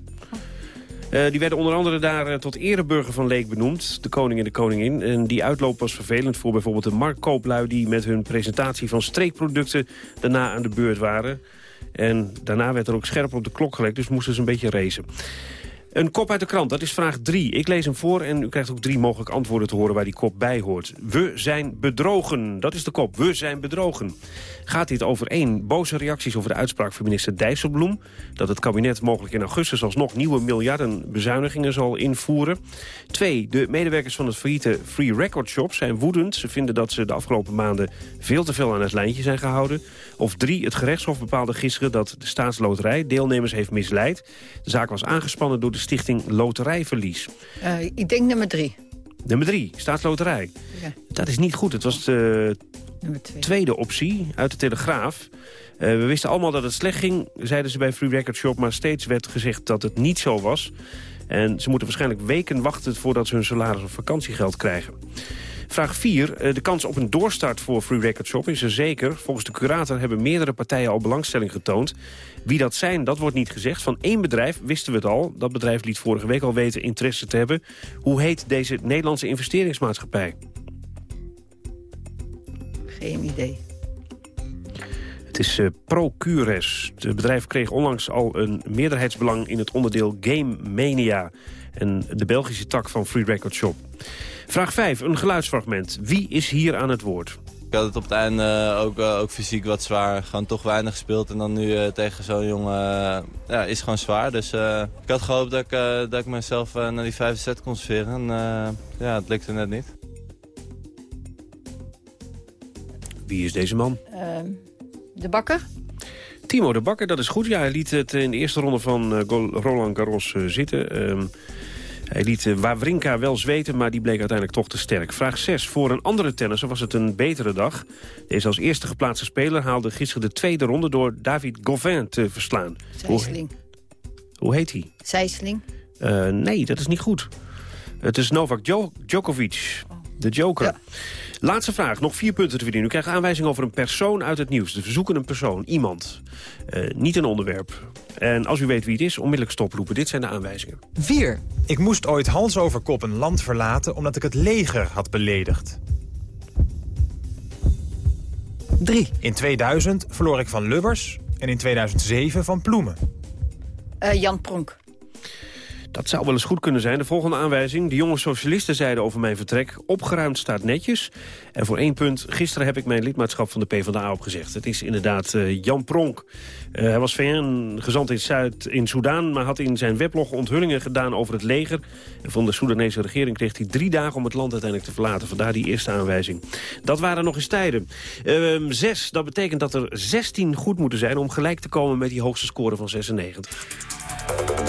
Speaker 2: Uh, die werden onder andere daar uh, tot ereburger van Leek benoemd. De koning en de koningin. En die uitloop was vervelend voor bijvoorbeeld de marktkooplui... die met hun presentatie van streekproducten daarna aan de beurt waren. En daarna werd er ook scherp op de klok gelegd, dus moesten ze een beetje racen. Een kop uit de krant, dat is vraag 3. Ik lees hem voor en u krijgt ook drie mogelijke antwoorden te horen waar die kop bij hoort. We zijn bedrogen, dat is de kop. We zijn bedrogen. Gaat dit over één, boze reacties over de uitspraak van minister Dijsselbloem... dat het kabinet mogelijk in augustus alsnog nieuwe miljarden bezuinigingen zal invoeren. Twee, de medewerkers van het failliete Free Record Shop zijn woedend. Ze vinden dat ze de afgelopen maanden veel te veel aan het lijntje zijn gehouden. Of drie, het gerechtshof bepaalde gisteren dat de staatsloterij deelnemers heeft misleid. De zaak was aangespannen door de stichting Loterijverlies.
Speaker 30: Uh, ik denk nummer drie.
Speaker 2: Nummer drie, staatsloterij. Ja. Dat is niet goed. Het was de tweede optie uit de Telegraaf. Uh, we wisten allemaal dat het slecht ging, zeiden ze bij Free Record Shop... maar steeds werd gezegd dat het niet zo was. En ze moeten waarschijnlijk weken wachten voordat ze hun salaris of vakantiegeld krijgen. Vraag 4. De kans op een doorstart voor Free Record Shop is er zeker. Volgens de curator hebben meerdere partijen al belangstelling getoond. Wie dat zijn, dat wordt niet gezegd. Van één bedrijf wisten we het al. Dat bedrijf liet vorige week al weten interesse te hebben. Hoe heet deze Nederlandse investeringsmaatschappij?
Speaker 30: Geen idee.
Speaker 2: Het is uh, Procures. Het bedrijf kreeg onlangs al een meerderheidsbelang in het onderdeel Game Mania. En de Belgische tak van Free Record Shop. Vraag 5, een geluidsfragment. Wie is hier aan het woord?
Speaker 34: Ik had het op het einde uh, ook, uh, ook fysiek wat zwaar. Gewoon toch weinig gespeeld. En dan nu uh, tegen zo'n jongen ja, is gewoon zwaar. Dus ik had gehoopt dat ik, dat ik mezelf naar die vijfde set kon serveren. En ja, het lukte net niet.
Speaker 2: Wie is deze man?
Speaker 30: Ehm, de Bakker.
Speaker 2: Timo de Bakker, dat is goed. Ja, hij liet het in de eerste ronde van Roland Garros zitten. Hij liet uh, Wawrinka wel zweten, maar die bleek uiteindelijk toch te sterk. Vraag 6. Voor een andere tennisser was het een betere dag. Deze als eerste geplaatste speler haalde gisteren de tweede ronde... door David Gauvin te verslaan.
Speaker 30: Zijsling.
Speaker 2: Hoe, heet hij?
Speaker 30: Zijsling.
Speaker 2: Uh, nee, dat is niet goed. Het is Novak Djo Djokovic, de joker. Ja. Laatste vraag, nog vier punten te verdienen. U krijgt aanwijzing over een persoon uit het nieuws. We zoeken een persoon, iemand. Uh, niet een onderwerp. En als u weet wie het is, onmiddellijk stoproepen. Dit zijn de aanwijzingen.
Speaker 35: 4. Ik moest ooit hals over kop een land verlaten... omdat ik het leger had beledigd. 3. In 2000 verloor ik van Lubbers en in 2007 van Ploemen.
Speaker 30: Uh, Jan Pronk.
Speaker 2: Dat zou wel eens goed kunnen zijn. De volgende aanwijzing. De jonge socialisten zeiden over mijn vertrek... opgeruimd staat netjes. En voor één punt, gisteren heb ik mijn lidmaatschap van de PvdA opgezegd. Het is inderdaad uh, Jan Pronk. Uh, hij was VN-gezant in, Zuid, in Soudaan... maar had in zijn weblog onthullingen gedaan over het leger. En van de Soedanese regering kreeg hij drie dagen... om het land uiteindelijk te verlaten. Vandaar die eerste aanwijzing. Dat waren nog eens tijden. Uh, zes, dat betekent dat er 16 goed moeten zijn... om gelijk te komen met die hoogste score van 96.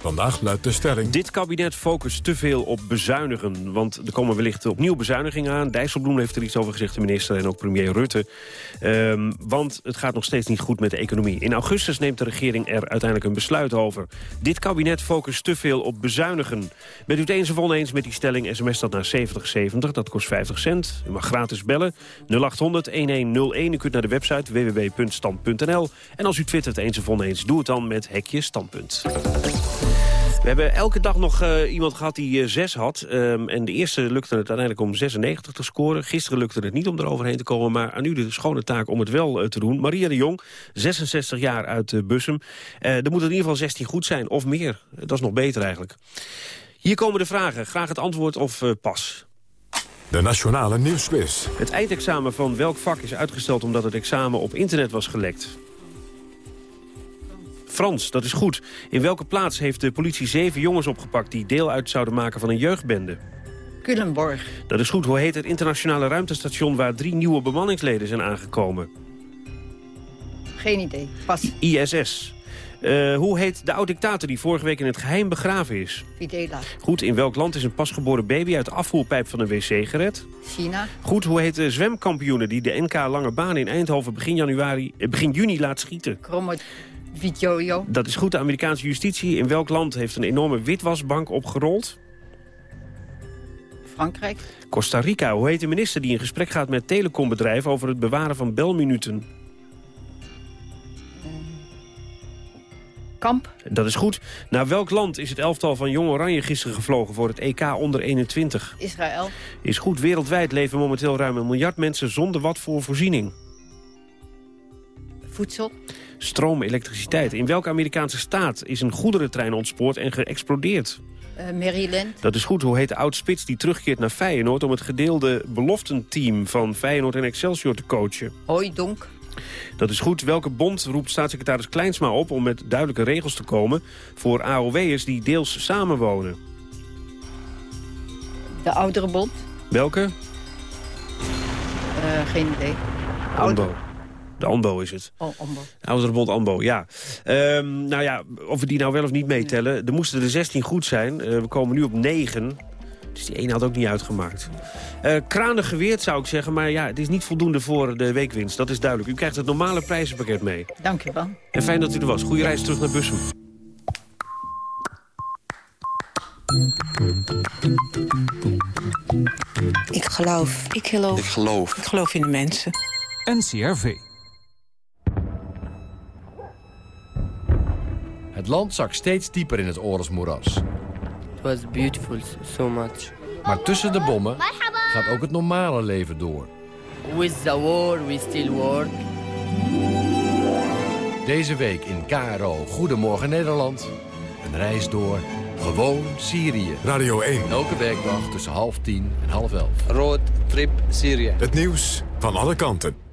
Speaker 1: Vandaag luidt de stelling...
Speaker 2: Dit kabinet focust te veel op bezuinigen. Want er komen wellicht opnieuw bezuinigingen aan. Dijsselbloem heeft er iets over gezegd, de minister en ook premier Rutte. Um, want het gaat nog steeds niet goed met de economie. In augustus neemt de regering er uiteindelijk een besluit over. Dit kabinet focust te veel op bezuinigen. Bent u het eens of oneens met die stelling? SMS dat naar 7070, dat kost 50 cent. U mag gratis bellen. 0800-1101. U kunt naar de website www.stand.nl. En als u twittert eens of oneens, doe het dan met hekje standpunt. We hebben elke dag nog uh, iemand gehad die uh, zes had. Um, en de eerste lukte het uiteindelijk om 96 te scoren. Gisteren lukte het niet om eroverheen te komen. Maar aan u de schone taak om het wel uh, te doen. Maria de Jong, 66 jaar uit Bussum. er moet in ieder geval 16 goed zijn, of meer. Dat is nog beter eigenlijk. Hier komen de vragen. Graag het antwoord of pas.
Speaker 1: De Nationale Nieuwsquiz.
Speaker 2: Het eindexamen van welk vak is uitgesteld omdat het examen op internet was gelekt? Frans, dat is goed. In welke plaats heeft de politie zeven jongens opgepakt... die deel uit zouden maken van een jeugdbende?
Speaker 30: Culemborg.
Speaker 2: Dat is goed. Hoe heet het internationale ruimtestation... waar drie nieuwe bemanningsleden zijn aangekomen?
Speaker 30: Geen idee. Pas.
Speaker 2: ISS. Uh, hoe heet de oud-dictator die vorige week in het geheim begraven is?
Speaker 30: Fidela.
Speaker 2: Goed, in welk land is een pasgeboren baby uit de afvoerpijp van een wc gered?
Speaker 30: China.
Speaker 2: Goed, hoe heet de zwemkampioenen die de NK Lange Baan in Eindhoven begin, januari, eh, begin juni laat schieten?
Speaker 30: Kromo
Speaker 2: Dat is goed. De Amerikaanse justitie in welk land heeft een enorme witwasbank opgerold?
Speaker 30: Frankrijk.
Speaker 2: Costa Rica. Hoe heet de minister die in gesprek gaat met telecombedrijven... over het bewaren van belminuten?
Speaker 30: Kamp.
Speaker 2: Dat is goed. Naar welk land is het elftal van Jong Oranje gisteren gevlogen... voor het EK onder 21?
Speaker 30: Israël.
Speaker 2: Is goed. Wereldwijd leven momenteel ruim een miljard mensen... zonder wat voor voorziening?
Speaker 30: Voedsel
Speaker 2: stroom, elektriciteit. In welke Amerikaanse staat is een goederentrein ontspoord en geëxplodeerd?
Speaker 30: Uh, Maryland.
Speaker 2: Dat is goed. Hoe heet de oud-spits die terugkeert naar Feyenoord... om het gedeelde beloftenteam van Feyenoord en Excelsior te coachen?
Speaker 30: Hoi, Donk.
Speaker 2: Dat is goed. Welke bond roept staatssecretaris Kleinsma op... om met duidelijke regels te komen voor AOW'ers die deels samenwonen?
Speaker 30: De oudere bond.
Speaker 2: Welke?
Speaker 30: Uh, geen idee.
Speaker 2: ANBO. De ANBO is het.
Speaker 30: Oh, ANBO.
Speaker 2: Ouderenbond ANBO, ja. Um, nou ja, of we die nou wel of niet meetellen. Er moesten er 16 goed zijn. Uh, we komen nu op 9. Dus die ene had ook niet uitgemaakt. Uh, kranig geweerd zou ik zeggen, maar ja, het is niet voldoende voor de weekwinst. Dat is duidelijk. U krijgt het normale prijzenpakket mee.
Speaker 30: Dank u wel.
Speaker 2: En fijn dat u er was. Goede reis terug naar Bussum.
Speaker 36: Ik geloof. Ik geloof.
Speaker 37: Ik geloof.
Speaker 36: Ik geloof in de mensen.
Speaker 38: NCRV.
Speaker 39: Het land zak steeds dieper in het oorlogsmoeras.
Speaker 40: It was beautiful, so much.
Speaker 39: Maar tussen de bommen gaat ook het normale leven door.
Speaker 40: With the war, we still work.
Speaker 39: Deze week in KRO Goedemorgen Nederland. Een reis door gewoon Syrië.
Speaker 1: Radio 1.
Speaker 39: Elke werkdag tussen half tien en half elf.
Speaker 37: Road trip Syrië.
Speaker 1: Het nieuws van alle kanten.